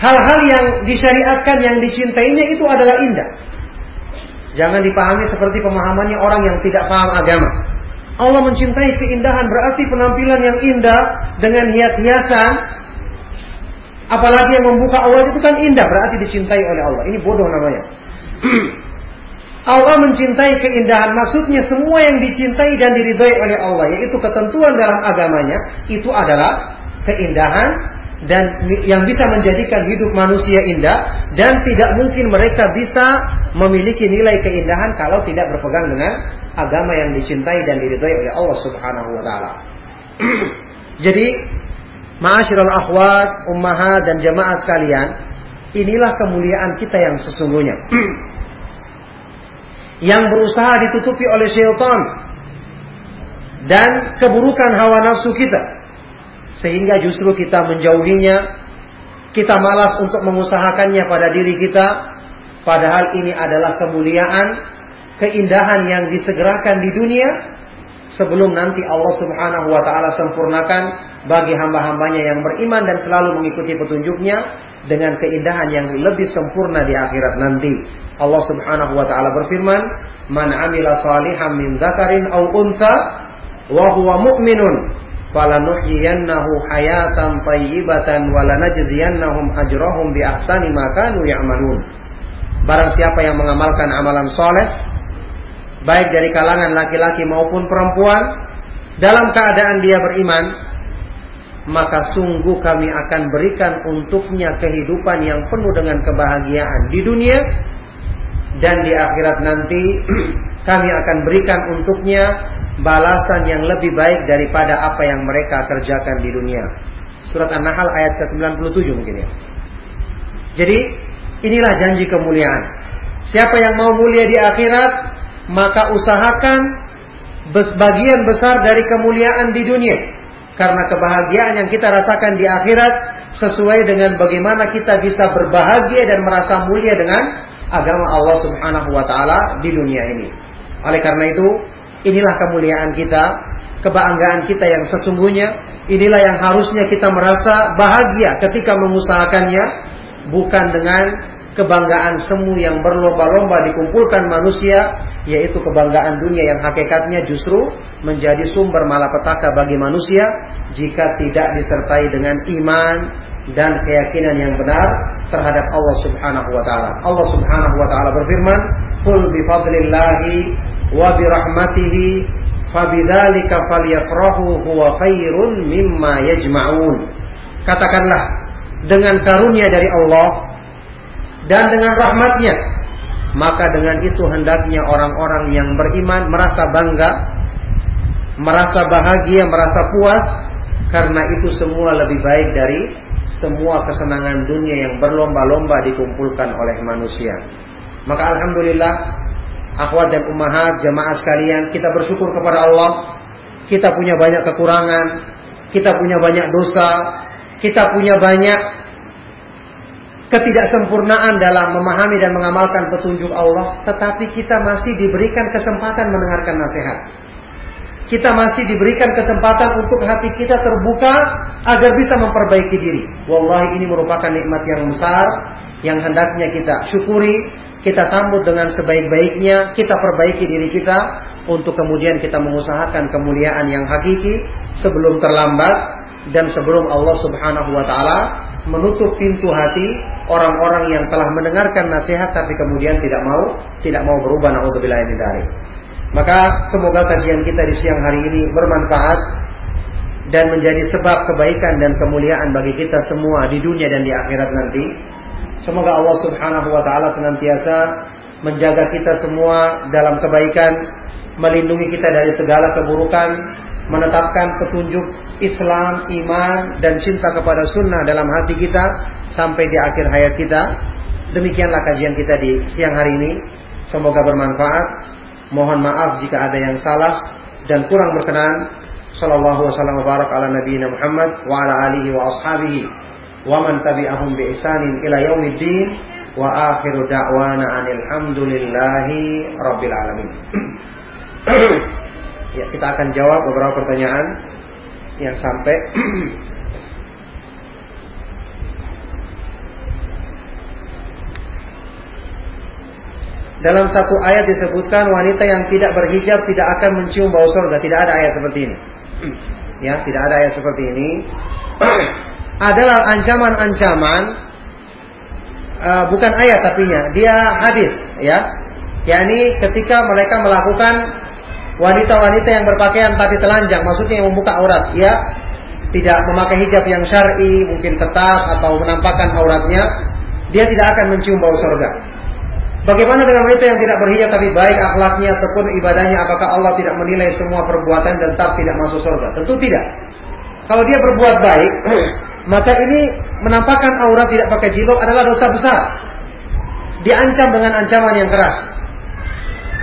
hal-hal yang disyariatkan yang dicintainya itu adalah indah. Jangan dipahami seperti pemahamannya orang yang tidak paham agama. Allah mencintai keindahan berarti penampilan yang indah dengan hias-hiasan Apalagi yang membuka aurat itu kan indah, berarti dicintai oleh Allah. Ini bodoh namanya. Allah mencintai keindahan, maksudnya semua yang dicintai dan diridhoi oleh Allah, yaitu ketentuan dalam agamanya, itu adalah keindahan dan yang bisa menjadikan hidup manusia indah dan tidak mungkin mereka bisa memiliki nilai keindahan kalau tidak berpegang dengan agama yang dicintai dan diridhoi oleh Allah Subhanahu wa taala. Jadi Ma'asyiral akhwat, ummahat dan jamaah sekalian, inilah kemuliaan kita yang sesungguhnya. yang berusaha ditutupi oleh syaitan dan keburukan hawa nafsu kita. Sehingga justru kita menjauhinya, kita malas untuk mengusahakannya pada diri kita, padahal ini adalah kemuliaan, keindahan yang disegerakan di dunia sebelum nanti Allah Subhanahu wa taala sempurnakan bagi hamba-hambanya yang beriman dan selalu mengikuti petunjuknya dengan keindahan yang lebih sempurna di akhirat nanti. Allah Subhanahu wa taala berfirman, "Man 'amila salihan min dzakarin aw untha wa huwa mu'minun falanuhyiyannahu hayatan ajrahum bi ahsani ma kanu ya'malun." Barang siapa yang mengamalkan amalan soleh, baik dari kalangan laki-laki maupun perempuan, dalam keadaan dia beriman, maka sungguh kami akan berikan untuknya kehidupan yang penuh dengan kebahagiaan di dunia dan di akhirat nanti kami akan berikan untuknya balasan yang lebih baik daripada apa yang mereka kerjakan di dunia. Surat An-Nahl ayat ke-97 mungkin ya. Jadi inilah janji kemuliaan. Siapa yang mau mulia di akhirat, maka usahakan bagian besar dari kemuliaan di dunia karena kebahagiaan yang kita rasakan di akhirat sesuai dengan bagaimana kita bisa berbahagia dan merasa mulia dengan agama Allah Subhanahu wa taala di dunia ini. Oleh karena itu, inilah kemuliaan kita, kebanggaan kita yang sesungguhnya, inilah yang harusnya kita merasa bahagia ketika mengusahakannya, bukan dengan kebanggaan semu yang berlomba-lomba dikumpulkan manusia, yaitu kebanggaan dunia yang hakikatnya justru menjadi sumber malapetaka bagi manusia jika tidak disertai dengan iman dan keyakinan yang benar terhadap Allah Subhanahu wa taala. Allah Subhanahu wa taala berfirman, "Qul bi fadlillahi wa bi rahmatihi fabidzalika falyafrahu huwa khairun mimma yajma'un." Katakanlah dengan karunia dari Allah dan dengan rahmatnya maka dengan itu hendaknya orang-orang yang beriman merasa bangga merasa bahagia, merasa puas karena itu semua lebih baik dari semua kesenangan dunia yang berlomba-lomba dikumpulkan oleh manusia. Maka alhamdulillah akhwat dan ummahat jamaah sekalian kita bersyukur kepada Allah. Kita punya banyak kekurangan, kita punya banyak dosa, kita punya banyak ketidaksempurnaan dalam memahami dan mengamalkan petunjuk Allah, tetapi kita masih diberikan kesempatan mendengarkan nasihat kita masih diberikan kesempatan untuk hati kita terbuka agar bisa memperbaiki diri. Wallahi ini merupakan nikmat yang besar yang hendaknya kita syukuri, kita sambut dengan sebaik-baiknya, kita perbaiki diri kita untuk kemudian kita mengusahakan kemuliaan yang hakiki sebelum terlambat dan sebelum Allah Subhanahu wa taala menutup pintu hati orang-orang yang telah mendengarkan nasihat tapi kemudian tidak mau tidak mau berubah naudzubillah dari. Maka semoga kajian kita di siang hari ini bermanfaat dan menjadi sebab kebaikan dan kemuliaan bagi kita semua di dunia dan di akhirat nanti. Semoga Allah Subhanahu wa taala senantiasa menjaga kita semua dalam kebaikan, melindungi kita dari segala keburukan, menetapkan petunjuk Islam, iman, dan cinta kepada sunnah dalam hati kita sampai di akhir hayat kita. Demikianlah kajian kita di siang hari ini. Semoga bermanfaat. Mohon maaf jika ada yang salah dan kurang berkenan. Sallallahu wasallam barak ala nabiyina Muhammad wa ala alihi wa ashabihi man tabi'ahum bi ihsanin ila yaumiddin wa akhiru da'wana anil hamdulillahi rabbil alamin. ya, kita akan jawab beberapa pertanyaan yang sampai Dalam satu ayat disebutkan wanita yang tidak berhijab tidak akan mencium bau surga. Tidak ada ayat seperti ini. Ya, tidak ada ayat seperti ini. Adalah ancaman-ancaman uh, bukan ayat tapinya, dia hadis, ya. yakni ketika mereka melakukan wanita-wanita yang berpakaian tapi telanjang, maksudnya yang membuka aurat, ya tidak memakai hijab yang syar'i, mungkin ketat atau menampakkan auratnya, dia tidak akan mencium bau surga. Bagaimana dengan wanita yang tidak berhijab tapi baik akhlaknya ataupun ibadahnya, apakah Allah tidak menilai semua perbuatan dan tetap tidak masuk surga? Tentu tidak. Kalau dia berbuat baik, maka ini menampakkan aurat tidak pakai jilbab adalah dosa besar. Diancam dengan ancaman yang keras.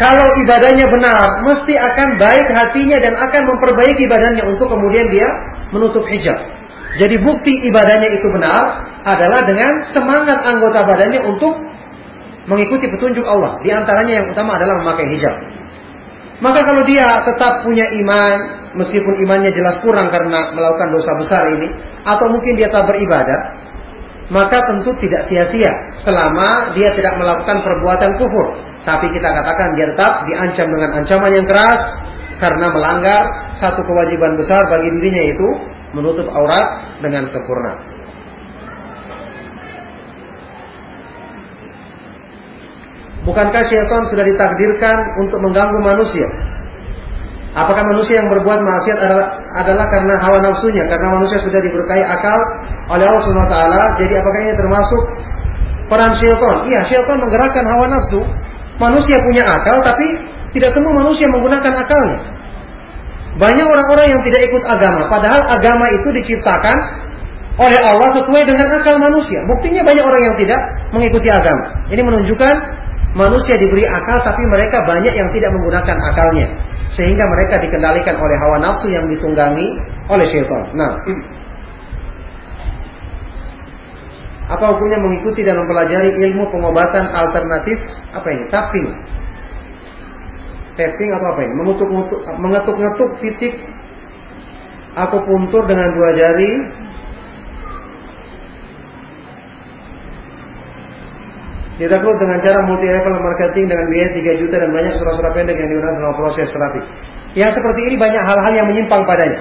Kalau ibadahnya benar, mesti akan baik hatinya dan akan memperbaiki ibadahnya untuk kemudian dia menutup hijab. Jadi bukti ibadahnya itu benar adalah dengan semangat anggota badannya untuk mengikuti petunjuk Allah. Di antaranya yang utama adalah memakai hijab. Maka kalau dia tetap punya iman, meskipun imannya jelas kurang karena melakukan dosa besar ini, atau mungkin dia tak beribadah, maka tentu tidak sia-sia selama dia tidak melakukan perbuatan kufur. Tapi kita katakan dia tetap diancam dengan ancaman yang keras karena melanggar satu kewajiban besar bagi dirinya itu menutup aurat dengan sempurna. Bukankah syaitan sudah ditakdirkan untuk mengganggu manusia? Apakah manusia yang berbuat maksiat adalah, adalah karena hawa nafsunya? Karena manusia sudah diberkahi akal oleh Allah SWT. Jadi apakah ini termasuk peran syaitan? Iya, syaitan menggerakkan hawa nafsu Manusia punya akal tapi tidak semua manusia menggunakan akalnya. Banyak orang-orang yang tidak ikut agama, padahal agama itu diciptakan oleh Allah sesuai dengan akal manusia. Buktinya banyak orang yang tidak mengikuti agama. Ini menunjukkan manusia diberi akal tapi mereka banyak yang tidak menggunakan akalnya. Sehingga mereka dikendalikan oleh hawa nafsu yang ditunggangi oleh syaitan. Nah, Apa hukumnya mengikuti dan mempelajari ilmu pengobatan alternatif? Apa ini? Tapping. Tapping atau apa ini? Mengetuk-ngetuk titik akupuntur dengan dua jari Direkrut dengan cara multi level marketing dengan biaya 3 juta dan banyak surat-surat pendek yang digunakan dalam proses terapi. Yang seperti ini banyak hal-hal yang menyimpang padanya.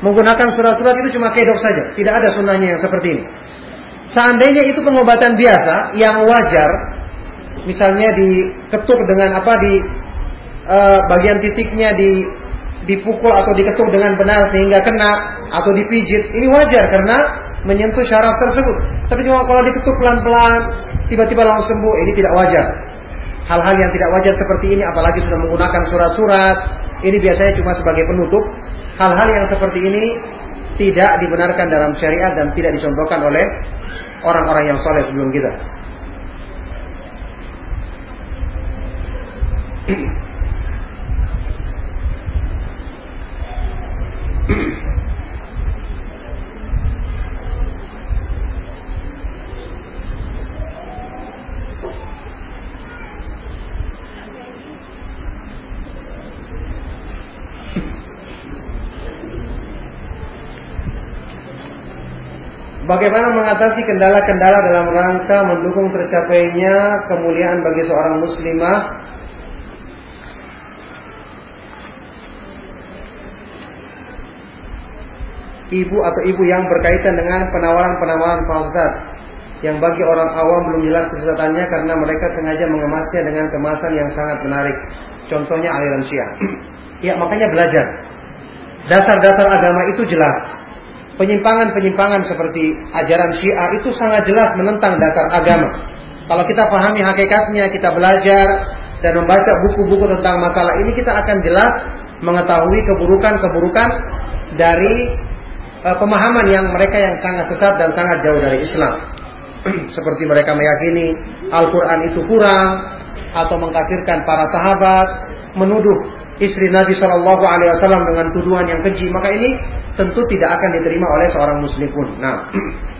Menggunakan surat-surat itu cuma kedok saja, tidak ada sunnahnya yang seperti ini. Seandainya itu pengobatan biasa yang wajar, misalnya diketuk dengan apa di uh, bagian titiknya di dipukul atau diketuk dengan benar sehingga kena atau dipijit, ini wajar karena menyentuh syaraf tersebut. Tapi cuma kalau diketuk pelan-pelan, tiba-tiba langsung sembuh, ini tidak wajar. Hal-hal yang tidak wajar seperti ini, apalagi sudah menggunakan surat-surat, ini biasanya cuma sebagai penutup. Hal-hal yang seperti ini tidak dibenarkan dalam syariat dan tidak dicontohkan oleh orang-orang yang soleh sebelum kita. Bagaimana mengatasi kendala-kendala dalam rangka mendukung tercapainya kemuliaan bagi seorang muslimah? Ibu atau ibu yang berkaitan dengan penawaran-penawaran falsat yang bagi orang awam belum jelas kesesatannya karena mereka sengaja mengemasnya dengan kemasan yang sangat menarik. Contohnya aliran Syiah. ya, makanya belajar. Dasar-dasar agama itu jelas Penyimpangan-penyimpangan seperti ajaran Syiah itu sangat jelas menentang dasar agama. Kalau kita pahami hakikatnya, kita belajar dan membaca buku-buku tentang masalah ini, kita akan jelas mengetahui keburukan-keburukan dari uh, pemahaman yang mereka yang sangat sesat dan sangat jauh dari Islam. Seperti mereka meyakini Al-Quran itu kurang atau mengkafirkan para sahabat, menuduh istri Nabi Shallallahu Alaihi Wasallam dengan tuduhan yang keji, maka ini tentu tidak akan diterima oleh seorang muslim pun. Nah,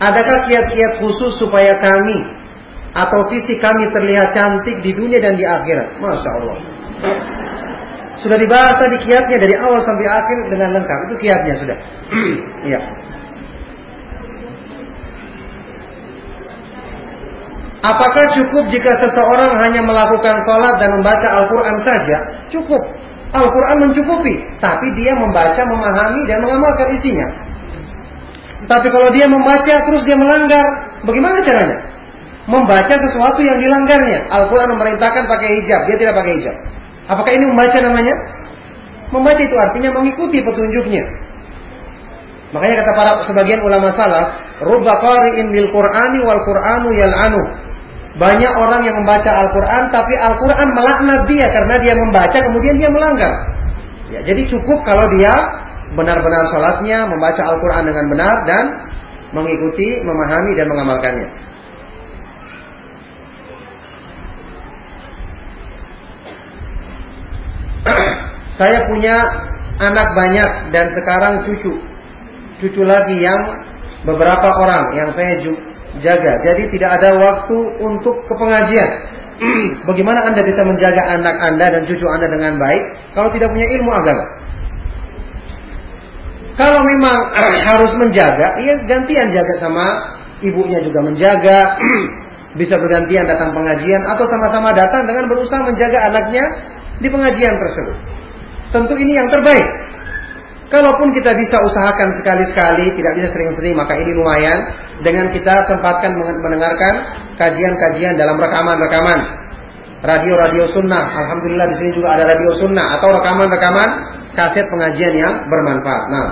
Adakah kiat-kiat khusus supaya kami atau visi kami terlihat cantik di dunia dan di akhirat? Masya Allah. Sudah dibahas tadi kiatnya dari awal sampai akhir dengan lengkap. Itu kiatnya sudah. Iya. Apakah cukup jika seseorang hanya melakukan sholat dan membaca Al-Quran saja? Cukup. Al-Quran mencukupi. Tapi dia membaca, memahami, dan mengamalkan isinya. Tapi kalau dia membaca terus dia melanggar, bagaimana caranya? Membaca sesuatu yang dilanggarnya. Al-Quran memerintahkan pakai hijab, dia tidak pakai hijab. Apakah ini membaca namanya? Membaca itu artinya mengikuti petunjuknya. Makanya kata para sebagian ulama salaf, rubba qari'in lil Qur'ani wal Qur'anu yal'anu. Banyak orang yang membaca Al-Qur'an tapi Al-Qur'an melaknat dia karena dia membaca kemudian dia melanggar. Ya, jadi cukup kalau dia benar-benar salatnya, membaca Al-Qur'an dengan benar dan mengikuti, memahami dan mengamalkannya. Saya punya anak banyak dan sekarang cucu. Cucu lagi yang beberapa orang yang saya jaga. Jadi tidak ada waktu untuk kepengajian. Bagaimana Anda bisa menjaga anak Anda dan cucu Anda dengan baik kalau tidak punya ilmu agama? Kalau memang harus menjaga, ya gantian jaga sama ibunya juga menjaga. bisa bergantian datang pengajian atau sama-sama datang dengan berusaha menjaga anaknya di pengajian tersebut. Tentu ini yang terbaik. Kalaupun kita bisa usahakan sekali-sekali, tidak bisa sering-sering, maka ini lumayan dengan kita sempatkan mendengarkan kajian-kajian dalam rekaman-rekaman radio-radio sunnah. Alhamdulillah di sini juga ada radio sunnah atau rekaman-rekaman kaset pengajian yang bermanfaat. Nah,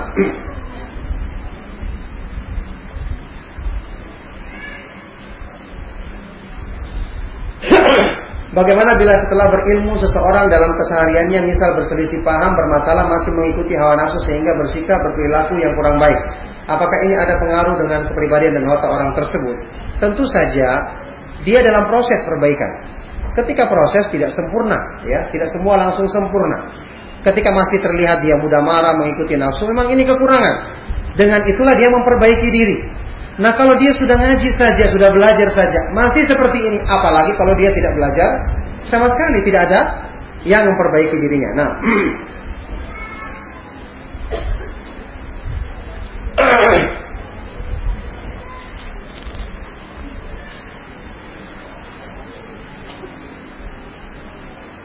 Bagaimana bila setelah berilmu seseorang dalam kesehariannya misal berselisih paham, bermasalah masih mengikuti hawa nafsu sehingga bersikap berperilaku yang kurang baik? Apakah ini ada pengaruh dengan kepribadian dan watak orang tersebut? Tentu saja dia dalam proses perbaikan. Ketika proses tidak sempurna, ya, tidak semua langsung sempurna. Ketika masih terlihat dia mudah marah mengikuti nafsu, memang ini kekurangan. Dengan itulah dia memperbaiki diri. Nah kalau dia sudah ngaji saja, sudah belajar saja, masih seperti ini, apalagi kalau dia tidak belajar, sama sekali tidak ada yang memperbaiki dirinya. Nah,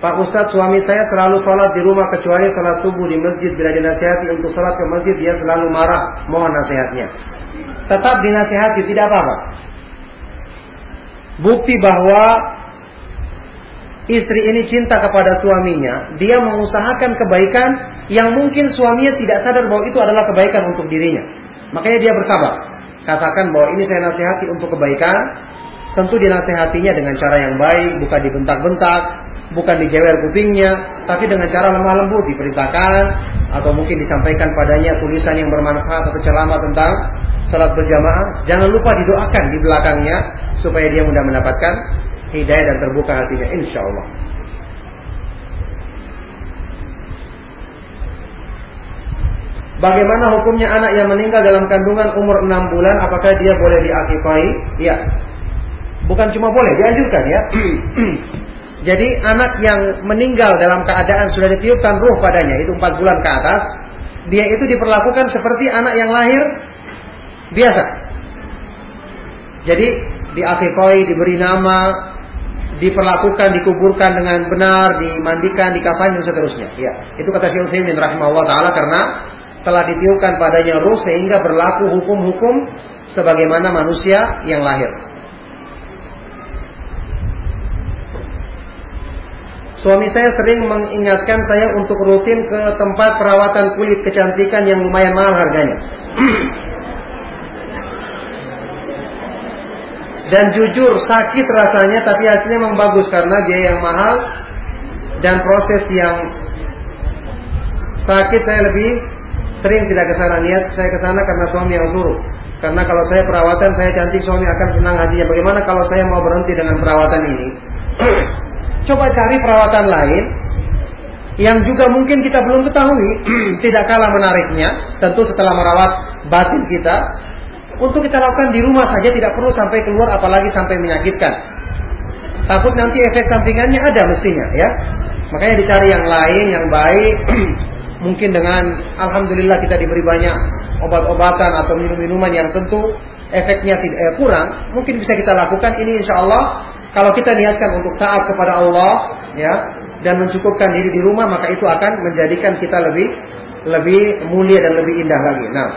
Pak Ustadz suami saya selalu sholat di rumah kecuali sholat subuh di masjid. Bila dinasihati untuk sholat ke masjid dia selalu marah. Mohon nasihatnya tetap dinasihati tidak apa-apa. Bukti bahwa istri ini cinta kepada suaminya, dia mengusahakan kebaikan yang mungkin suaminya tidak sadar bahwa itu adalah kebaikan untuk dirinya. Makanya dia bersabar. Katakan bahwa ini saya nasihati untuk kebaikan, tentu dinasihatinya dengan cara yang baik, bukan dibentak-bentak, bukan dijewer kupingnya, tapi dengan cara lemah lembut diperintahkan atau mungkin disampaikan padanya tulisan yang bermanfaat atau ceramah tentang salat berjamaah, jangan lupa didoakan di belakangnya supaya dia mudah mendapatkan hidayah dan terbuka hatinya insya Allah. Bagaimana hukumnya anak yang meninggal dalam kandungan umur 6 bulan apakah dia boleh diakikahi? Iya. Bukan cuma boleh, dianjurkan ya. Jadi anak yang meninggal dalam keadaan sudah ditiupkan ruh padanya itu 4 bulan ke atas, dia itu diperlakukan seperti anak yang lahir biasa. Jadi diakikoi, diberi nama, diperlakukan, dikuburkan dengan benar, dimandikan, dikafani dan seterusnya. Ya, itu kata Syekh Utsaimin rahimahullah taala karena telah ditiupkan padanya ruh sehingga berlaku hukum-hukum sebagaimana manusia yang lahir. Suami saya sering mengingatkan saya untuk rutin ke tempat perawatan kulit kecantikan yang lumayan mahal harganya. Dan jujur sakit rasanya tapi hasilnya memang bagus karena biaya yang mahal dan proses yang sakit saya lebih sering tidak ke sana niat saya ke sana karena suami yang suruh. Karena kalau saya perawatan saya cantik suami akan senang hatinya. Bagaimana kalau saya mau berhenti dengan perawatan ini? Coba cari perawatan lain yang juga mungkin kita belum ketahui, tidak kalah menariknya, tentu setelah merawat batin kita, untuk kita lakukan di rumah saja tidak perlu sampai keluar apalagi sampai menyakitkan. Takut nanti efek sampingannya ada mestinya ya. Makanya dicari yang lain yang baik. mungkin dengan alhamdulillah kita diberi banyak obat-obatan atau minum-minuman yang tentu efeknya tidak eh, kurang, mungkin bisa kita lakukan ini insya Allah kalau kita niatkan untuk taat kepada Allah, ya, dan mencukupkan diri di rumah, maka itu akan menjadikan kita lebih lebih mulia dan lebih indah lagi. Nah,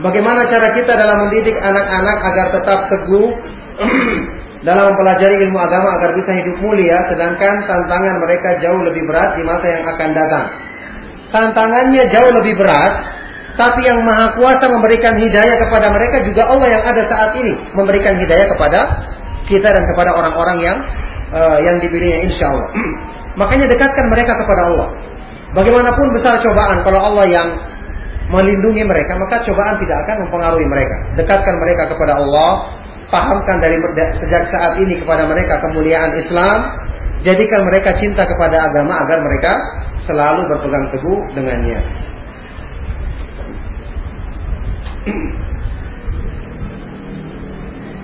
Bagaimana cara kita dalam mendidik anak-anak agar tetap teguh dalam mempelajari ilmu agama agar bisa hidup mulia, sedangkan tantangan mereka jauh lebih berat di masa yang akan datang. Tantangannya jauh lebih berat tapi yang maha kuasa memberikan hidayah kepada mereka juga Allah yang ada saat ini memberikan hidayah kepada kita dan kepada orang-orang yang uh, yang dipilihnya insya Allah. Makanya dekatkan mereka kepada Allah. Bagaimanapun besar cobaan, kalau Allah yang melindungi mereka, maka cobaan tidak akan mempengaruhi mereka. Dekatkan mereka kepada Allah, pahamkan dari sejak saat ini kepada mereka kemuliaan Islam, jadikan mereka cinta kepada agama agar mereka selalu berpegang teguh dengannya.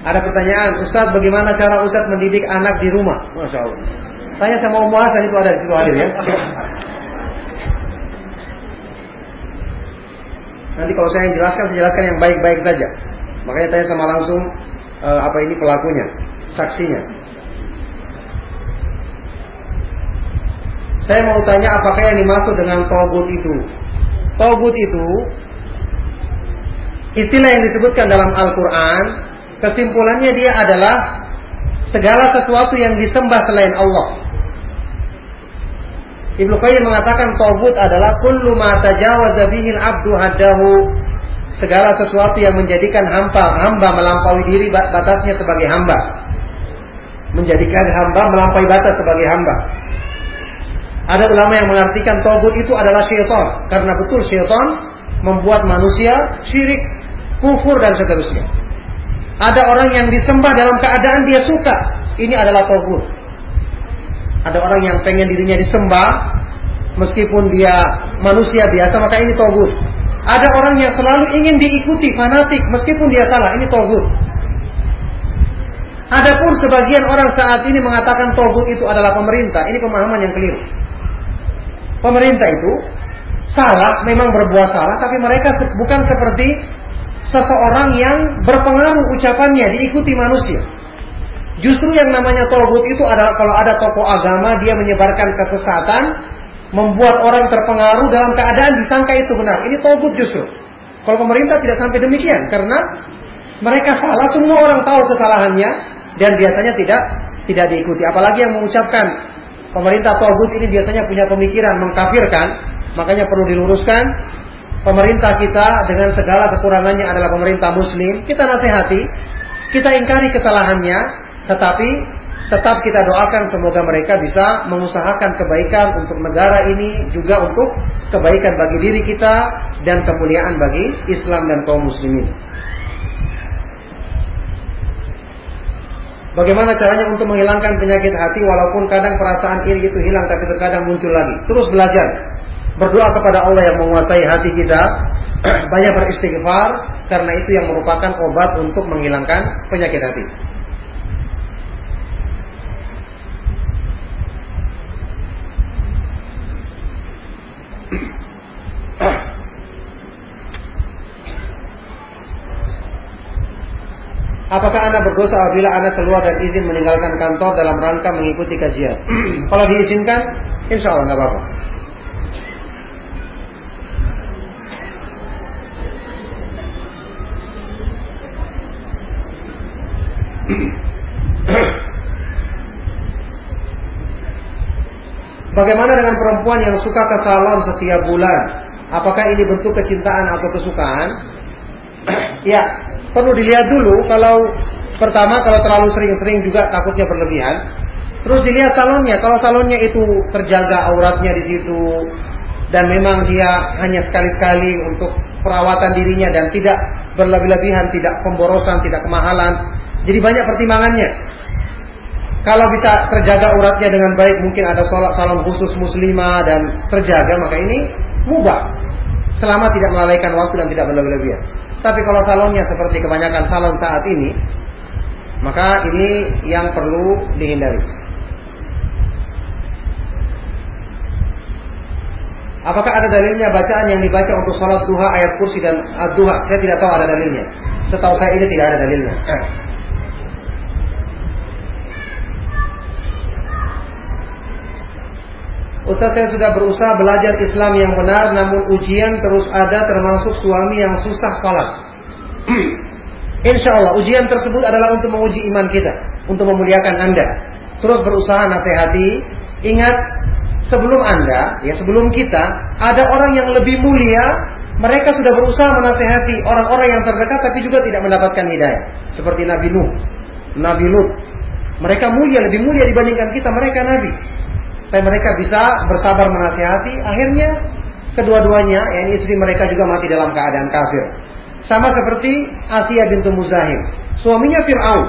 Ada pertanyaan, Ustadz bagaimana cara Ustadz mendidik anak di rumah? Masya Allah. Tanya sama Om Hasan itu ada di situ hadir ya. Nanti kalau saya yang jelaskan, saya jelaskan yang baik-baik saja. Makanya tanya sama langsung uh, apa ini pelakunya, saksinya. Saya mau tanya apakah yang dimaksud dengan togut itu? Togut itu Istilah yang disebutkan dalam Al-Quran, kesimpulannya dia adalah segala sesuatu yang disembah selain Allah. Ibnu Qayyim mengatakan togut adalah kullu ma tajawaza bihil abdu haddahu. Segala sesuatu yang menjadikan hamba hamba melampaui diri batasnya sebagai hamba. Menjadikan hamba melampaui batas sebagai hamba. Ada ulama yang mengartikan togut itu adalah syaitan. Karena betul syaitan membuat manusia syirik kufur dan seterusnya. Ada orang yang disembah dalam keadaan dia suka. Ini adalah togut. Ada orang yang pengen dirinya disembah meskipun dia manusia biasa maka ini togut. Ada orang yang selalu ingin diikuti fanatik meskipun dia salah ini togut. Adapun sebagian orang saat ini mengatakan togut itu adalah pemerintah, ini pemahaman yang keliru. Pemerintah itu salah, memang berbuat salah, tapi mereka bukan seperti seseorang yang berpengaruh ucapannya diikuti manusia. Justru yang namanya togut itu adalah kalau ada tokoh agama dia menyebarkan kesesatan, membuat orang terpengaruh dalam keadaan disangka itu benar. Ini togut justru. Kalau pemerintah tidak sampai demikian karena mereka salah, semua orang tahu kesalahannya dan biasanya tidak tidak diikuti. Apalagi yang mengucapkan pemerintah togut ini biasanya punya pemikiran mengkafirkan, makanya perlu diluruskan pemerintah kita dengan segala kekurangannya adalah pemerintah muslim, kita nasihati, kita ingkari kesalahannya, tetapi tetap kita doakan semoga mereka bisa mengusahakan kebaikan untuk negara ini juga untuk kebaikan bagi diri kita dan kemuliaan bagi Islam dan kaum muslimin. Bagaimana caranya untuk menghilangkan penyakit hati walaupun kadang perasaan iri itu hilang tapi terkadang muncul lagi. Terus belajar berdoa kepada Allah yang menguasai hati kita, banyak beristighfar karena itu yang merupakan obat untuk menghilangkan penyakit hati. Apakah Anda berdosa apabila Anda keluar dan izin meninggalkan kantor dalam rangka mengikuti kajian? Kalau diizinkan, insya Allah nggak apa-apa. Bagaimana dengan perempuan yang suka ke salon setiap bulan? Apakah ini bentuk kecintaan atau kesukaan? ya, perlu dilihat dulu kalau pertama kalau terlalu sering-sering juga takutnya berlebihan. Terus dilihat salonnya, kalau salonnya itu terjaga auratnya di situ dan memang dia hanya sekali-sekali untuk perawatan dirinya dan tidak berlebih-lebihan, tidak pemborosan, tidak kemahalan. Jadi banyak pertimbangannya. Kalau bisa terjaga uratnya dengan baik, mungkin ada sholat salon khusus muslimah dan terjaga, maka ini mubah. Selama tidak melalaikan waktu dan tidak berlebih-lebihan. Tapi kalau salonnya seperti kebanyakan salon saat ini, maka ini yang perlu dihindari. Apakah ada dalilnya bacaan yang dibaca untuk sholat duha ayat kursi dan duha? Saya tidak tahu ada dalilnya. Setahu saya ini tidak ada dalilnya. Ustaz saya sudah berusaha belajar Islam yang benar namun ujian terus ada termasuk suami yang susah sholat. Insya Allah ujian tersebut adalah untuk menguji iman kita, untuk memuliakan anda. Terus berusaha nasihati, ingat sebelum anda, ya sebelum kita, ada orang yang lebih mulia, mereka sudah berusaha menasehati orang-orang yang terdekat tapi juga tidak mendapatkan hidayah. Seperti Nabi Nuh, Nabi Lut. Mereka mulia, lebih mulia dibandingkan kita, mereka Nabi. Tapi mereka bisa bersabar menasihati. Akhirnya kedua-duanya, yang istri mereka juga mati dalam keadaan kafir. Sama seperti Asia bintu Muzahim. Suaminya Fir'aun,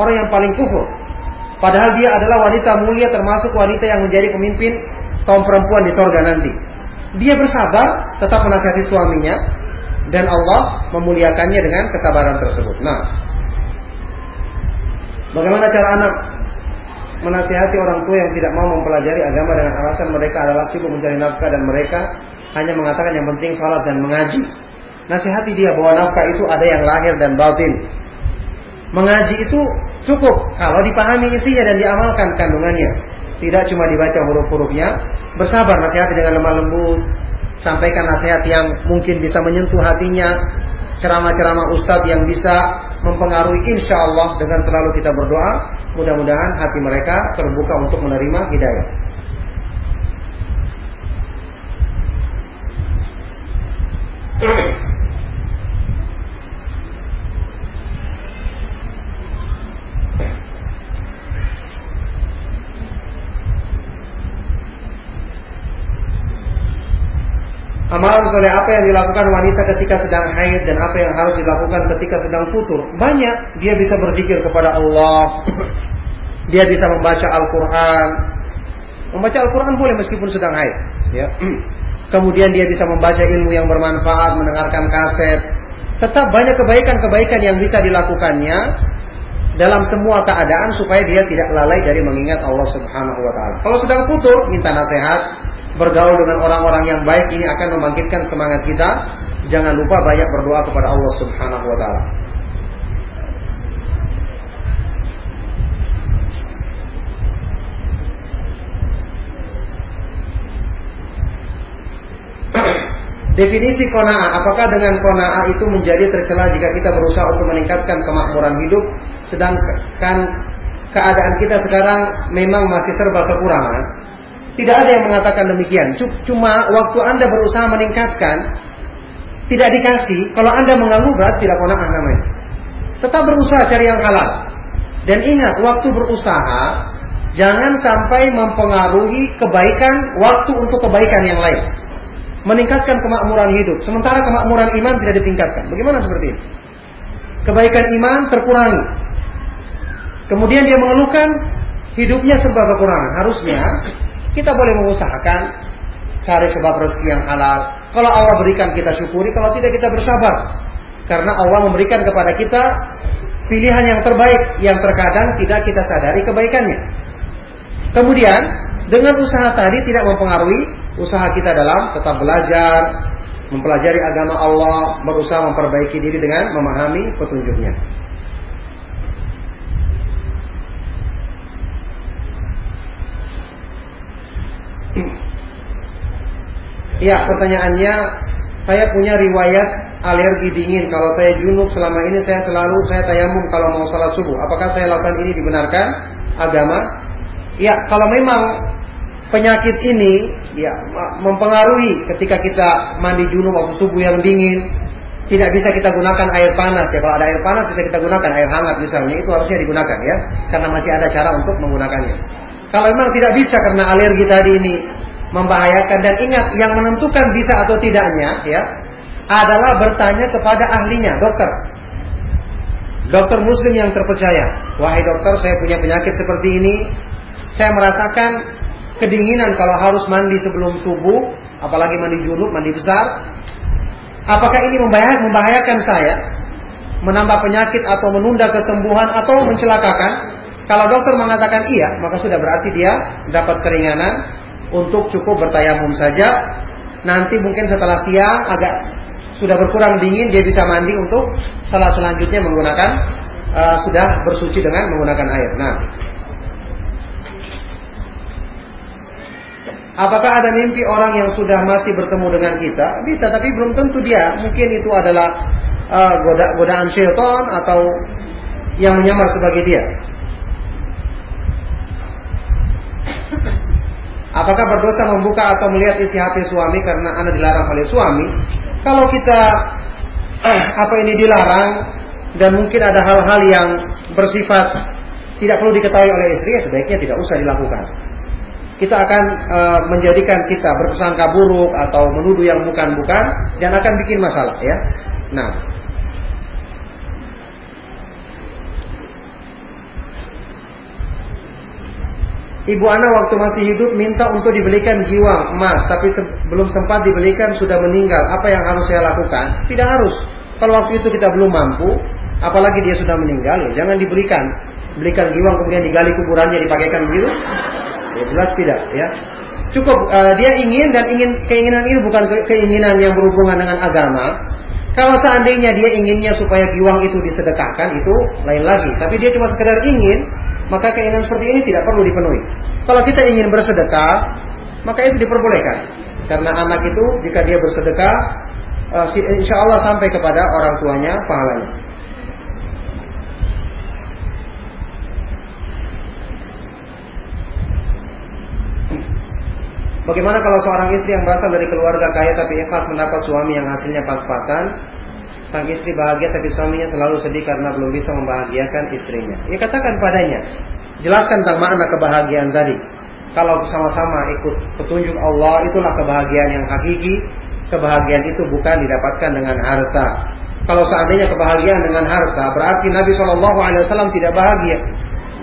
orang yang paling kufur. Padahal dia adalah wanita mulia termasuk wanita yang menjadi pemimpin kaum perempuan di sorga nanti. Dia bersabar, tetap menasihati suaminya, dan Allah memuliakannya dengan kesabaran tersebut. Nah, bagaimana cara anak menasihati orang tua yang tidak mau mempelajari agama dengan alasan mereka adalah sibuk mencari nafkah dan mereka hanya mengatakan yang penting sholat dan mengaji. Nasihati dia bahwa nafkah itu ada yang lahir dan batin. Mengaji itu cukup kalau dipahami isinya dan diamalkan kandungannya. Tidak cuma dibaca huruf-hurufnya. Bersabar nasihati dengan lemah lembut. Sampaikan nasihat yang mungkin bisa menyentuh hatinya. Ceramah-ceramah ustadz yang bisa mempengaruhi insya Allah dengan selalu kita berdoa Mudah-mudahan hati mereka terbuka untuk menerima hidayah. Amalan soleh apa yang dilakukan wanita ketika sedang haid dan apa yang harus dilakukan ketika sedang putur? Banyak. Dia bisa berzikir kepada Allah. Dia bisa membaca Al-Quran. Membaca Al-Quran boleh meskipun sedang haid. Ya. Kemudian dia bisa membaca ilmu yang bermanfaat, mendengarkan kaset. Tetap banyak kebaikan-kebaikan yang bisa dilakukannya dalam semua keadaan supaya dia tidak lalai dari mengingat Allah Subhanahu wa taala. Kalau sedang putur, minta nasihat, bergaul dengan orang-orang yang baik ini akan membangkitkan semangat kita. Jangan lupa banyak berdoa kepada Allah Subhanahu wa taala. Definisi kona'ah, apakah dengan kona'ah itu menjadi tercela jika kita berusaha untuk meningkatkan kemakmuran hidup, sedangkan keadaan kita sekarang memang masih serba kekurangan? Tidak ada yang mengatakan demikian. Cuma waktu Anda berusaha meningkatkan, tidak dikasih. Kalau Anda mengganggu berarti tidak kona'ah namanya. Tetap berusaha cari yang halal. Dan ingat, waktu berusaha, jangan sampai mempengaruhi kebaikan waktu untuk kebaikan yang lain. Meningkatkan kemakmuran hidup. Sementara kemakmuran iman tidak ditingkatkan. Bagaimana seperti ini? Kebaikan iman terkurangi. Kemudian dia mengeluhkan hidupnya serba kekurangan. Harusnya kita boleh mengusahakan cari sebab rezeki yang halal. Kalau Allah berikan kita syukuri, kalau tidak kita bersabar. Karena Allah memberikan kepada kita pilihan yang terbaik yang terkadang tidak kita sadari kebaikannya. Kemudian dengan usaha tadi tidak mempengaruhi usaha kita dalam tetap belajar, mempelajari agama Allah, berusaha memperbaiki diri dengan memahami petunjuknya. Ya, pertanyaannya, saya punya riwayat alergi dingin. Kalau saya junub selama ini saya selalu saya tayamum kalau mau salat subuh. Apakah saya lakukan ini dibenarkan agama? Ya, kalau memang penyakit ini ya mempengaruhi ketika kita mandi junub waktu subuh yang dingin, tidak bisa kita gunakan air panas ya. Kalau ada air panas bisa kita gunakan air hangat misalnya, itu harusnya digunakan ya, karena masih ada cara untuk menggunakannya. Kalau memang tidak bisa karena alergi tadi ini membahayakan dan ingat yang menentukan bisa atau tidaknya ya adalah bertanya kepada ahlinya, dokter. Dokter muslim yang terpercaya. Wahai dokter, saya punya penyakit seperti ini. Saya merasakan kedinginan kalau harus mandi sebelum tubuh, apalagi mandi junub, mandi besar. Apakah ini membahayakan, membahayakan saya? Menambah penyakit atau menunda kesembuhan atau mencelakakan? Kalau dokter mengatakan iya, maka sudah berarti dia dapat keringanan untuk cukup bertayamum saja. Nanti mungkin setelah siang agak sudah berkurang dingin dia bisa mandi untuk salat selanjutnya menggunakan uh, sudah bersuci dengan menggunakan air. Nah, Apakah ada mimpi orang yang sudah mati bertemu dengan kita? Bisa, tapi belum tentu dia. Mungkin itu adalah uh, goda godaan syaitan atau yang menyamar sebagai dia. Apakah berdosa membuka atau melihat isi HP suami karena anda dilarang oleh suami? Kalau kita eh, apa ini dilarang dan mungkin ada hal-hal yang bersifat tidak perlu diketahui oleh istri, ya sebaiknya tidak usah dilakukan. Kita akan uh, menjadikan kita berprasangka buruk atau menuduh yang bukan-bukan dan akan bikin masalah ya. Nah, Ibu Ana waktu masih hidup minta untuk dibelikan giwang emas, tapi belum sempat dibelikan sudah meninggal. Apa yang harus saya lakukan? Tidak harus. Kalau waktu itu kita belum mampu, apalagi dia sudah meninggal, ya jangan dibelikan. Belikan giwang kemudian digali kuburannya dipakaikan begitu? Ya jelas tidak, ya. Cukup uh, dia ingin dan ingin keinginan ini bukan keinginan yang berhubungan dengan agama. Kalau seandainya dia inginnya supaya giwang itu disedekahkan itu lain lagi. Tapi dia cuma sekedar ingin, maka keinginan seperti ini tidak perlu dipenuhi. Kalau kita ingin bersedekah, maka itu diperbolehkan. Karena anak itu jika dia bersedekah, uh, insya Allah sampai kepada orang tuanya pahalanya. Bagaimana kalau seorang istri yang berasal dari keluarga kaya tapi ikhlas mendapat suami yang hasilnya pas-pasan Sang istri bahagia tapi suaminya selalu sedih karena belum bisa membahagiakan istrinya. Ya katakan padanya, jelaskan tentang makna kebahagiaan tadi. Kalau sama-sama ikut petunjuk Allah, itulah kebahagiaan yang hakiki. Kebahagiaan itu bukan didapatkan dengan harta. Kalau seandainya kebahagiaan dengan harta, berarti Nabi Wasallam tidak bahagia.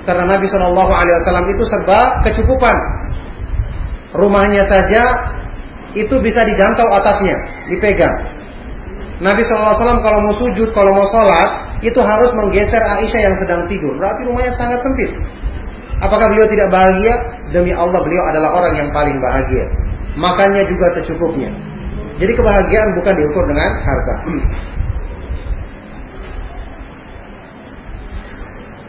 Karena Nabi Wasallam itu serba kecukupan. Rumahnya saja itu bisa dijangkau atapnya, dipegang. Nabi SAW kalau mau sujud, kalau mau sholat, itu harus menggeser Aisyah yang sedang tidur. Berarti rumahnya sangat sempit. Apakah beliau tidak bahagia? Demi Allah beliau adalah orang yang paling bahagia. Makannya juga secukupnya. Jadi kebahagiaan bukan diukur dengan harta.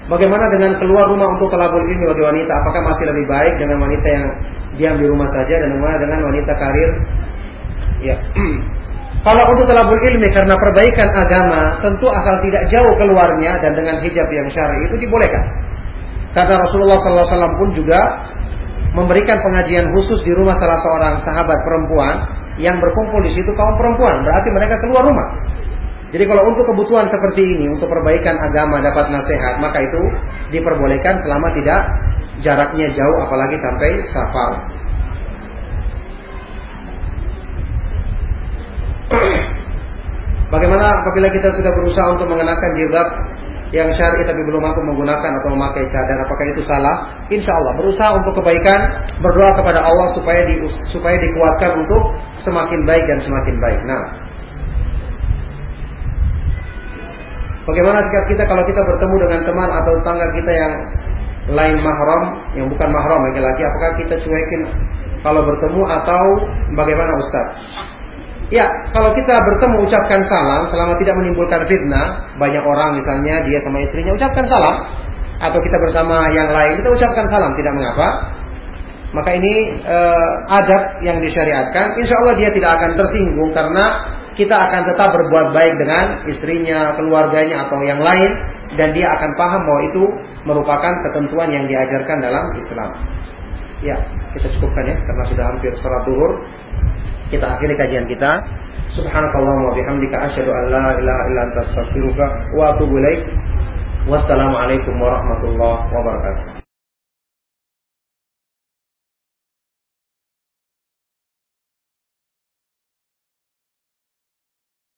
Bagaimana dengan keluar rumah untuk kelabul ini bagi wanita? Apakah masih lebih baik dengan wanita yang diam di rumah saja dan dengan wanita karir? Ya. Kalau untuk talabul ilmi karena perbaikan agama, tentu asal tidak jauh keluarnya dan dengan hijab yang syar'i itu dibolehkan. Kata Rasulullah SAW pun juga memberikan pengajian khusus di rumah salah seorang sahabat perempuan yang berkumpul di situ kaum perempuan, berarti mereka keluar rumah. Jadi kalau untuk kebutuhan seperti ini, untuk perbaikan agama dapat nasihat, maka itu diperbolehkan selama tidak jaraknya jauh apalagi sampai safar. Bagaimana apabila kita sudah berusaha untuk mengenakan jilbab yang syar'i tapi belum mampu menggunakan atau memakai cadar apakah itu salah? Insya Allah berusaha untuk kebaikan berdoa kepada Allah supaya di, supaya dikuatkan untuk semakin baik dan semakin baik. Nah, bagaimana sikap kita kalau kita bertemu dengan teman atau tetangga kita yang lain mahram yang bukan mahram lagi-lagi apakah kita cuekin kalau bertemu atau bagaimana Ustaz? Ya, kalau kita bertemu ucapkan salam selama tidak menimbulkan fitnah, banyak orang misalnya dia sama istrinya ucapkan salam atau kita bersama yang lain kita ucapkan salam tidak mengapa. Maka ini uh, adab yang disyariatkan. Insya Allah dia tidak akan tersinggung karena kita akan tetap berbuat baik dengan istrinya, keluarganya atau yang lain dan dia akan paham bahwa itu merupakan ketentuan yang diajarkan dalam Islam. Ya, kita cukupkan ya karena sudah hampir sholat duhur. Kita akhiri kajian kita. Subhanakallah wa bihamdika asyhadu an la ilaha illa anta astaghfiruka wa atubu ilaik. Wassalamualaikum warahmatullahi wabarakatuh.